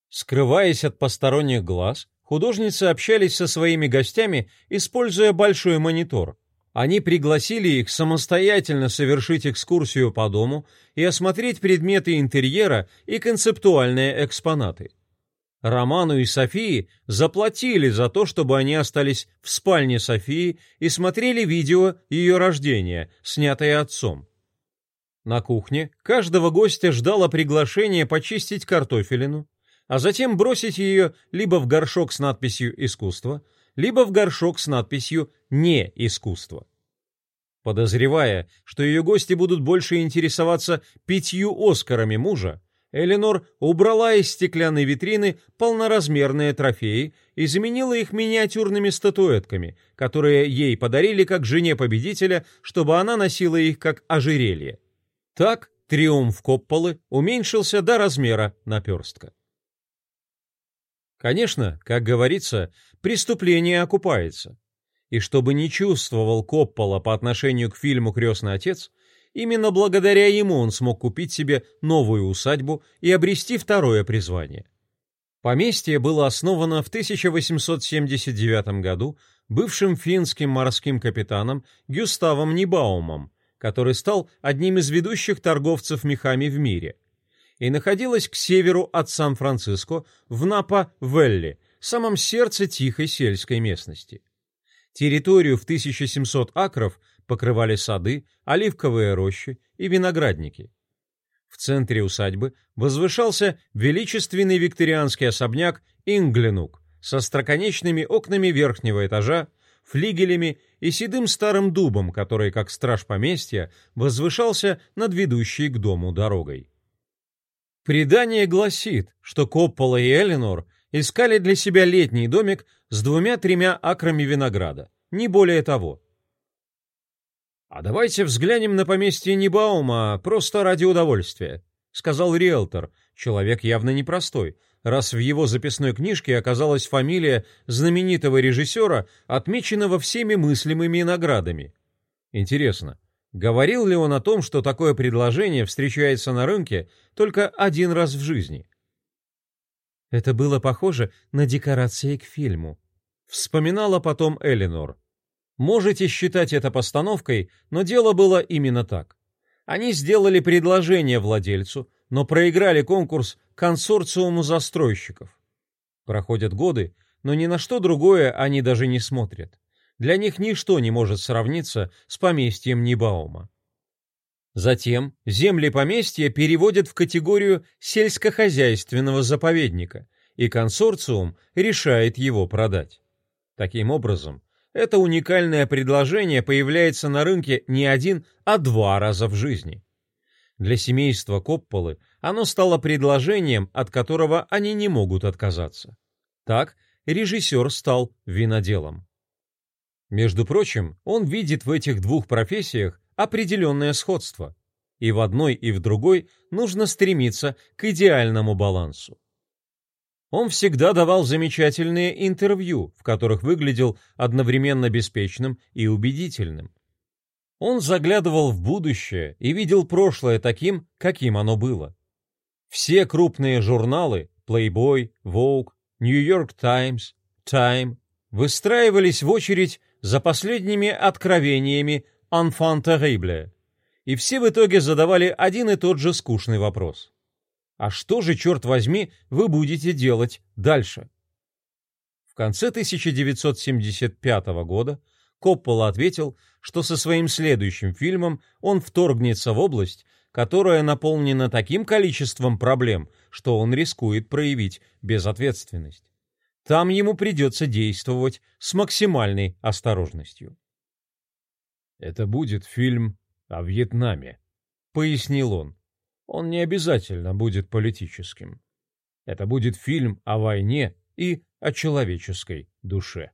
Скрываясь от посторонних глаз, художницы общались со своими гостями, используя большой монитор, они пригласили их самостоятельно совершить экскурсию по дому и осмотреть предметы интерьера и концептуальные экспонаты. Роману и Софии заплатили за то, чтобы они остались в спальне Софии и смотрели видео ее рождения, снятое отцом. На кухне каждого гостя ждало приглашение почистить картофелину, а затем бросить ее либо в горшок с надписью «Искусство», либо в горшок с надписью «Не искусство». Подозревая, что ее гости будут больше интересоваться пятью Оскарами мужа, Эленор убрала из стеклянной витрины полноразмерные трофеи и заменила их миниатюрными статуэтками, которые ей подарили как жене победителя, чтобы она носила их как ожерелье. Так триумф Копполы уменьшился до размера наперстка. Конечно, как говорится, преступление окупается. И чтобы не чувствовал Коппола по отношению к фильму «Крестный отец», именно благодаря ему он смог купить себе новую усадьбу и обрести второе призвание. Поместье было основано в 1879 году бывшим финским морским капитаном Гюставом Нибаумом, который стал одним из ведущих торговцев мехами в мире – и находилась к северу от Сан-Франциско в Напа-Велли, самом сердце тихой сельской местности. Территорию в 1700 акров покрывали сады, оливковые рощи и виноградники. В центре усадьбы возвышался величественный викторианский особняк Ингленук со строконечными окнами верхнего этажа, флигелями и седым старым дубом, который, как страж поместья, возвышался над ведущей к дому дорогой. Предание гласит, что Коппола и Эленор искали для себя летний домик с двумя-тремя акрами винограда, не более того. «А давайте взглянем на поместье Небаума просто ради удовольствия», — сказал риэлтор, человек явно непростой, раз в его записной книжке оказалась фамилия знаменитого режиссера, отмеченного всеми мыслимыми наградами. Интересно, Говорил ли он о том, что такое предложение встречается на рынке только один раз в жизни? Это было похоже на декорации к фильму. Вспоминала потом Элинор. Можете считать это постановкой, но дело было именно так. Они сделали предложение владельцу, но проиграли конкурс консорциуму застройщиков. Проходят годы, но ни на что другое они даже не смотрят. Для них ничто не может сравниться с поместьем Нибаума. Затем земли поместья переводят в категорию сельскохозяйственного заповедника, и консорциум решает его продать. Таким образом, это уникальное предложение появляется на рынке не один, а два раза в жизни. Для семейства Копполы оно стало предложением, от которого они не могут отказаться. Так режиссер стал виноделом. Между прочим, он видит в этих двух профессиях определенное сходство, и в одной и в другой нужно стремиться к идеальному балансу. Он всегда давал замечательные интервью, в которых выглядел одновременно беспечным и убедительным. Он заглядывал в будущее и видел прошлое таким, каким оно было. Все крупные журналы Playboy, Vogue, New York Times, Time выстраивались в очередь за последними откровениями «Enfant terrible», и все в итоге задавали один и тот же скучный вопрос. А что же, черт возьми, вы будете делать дальше? В конце 1975 года Коппола ответил, что со своим следующим фильмом он вторгнется в область, которая наполнена таким количеством проблем, что он рискует проявить безответственность. Там ему придется действовать с максимальной осторожностью. «Это будет фильм о Вьетнаме», — пояснил он. «Он не обязательно будет политическим. Это будет фильм о войне и о человеческой душе».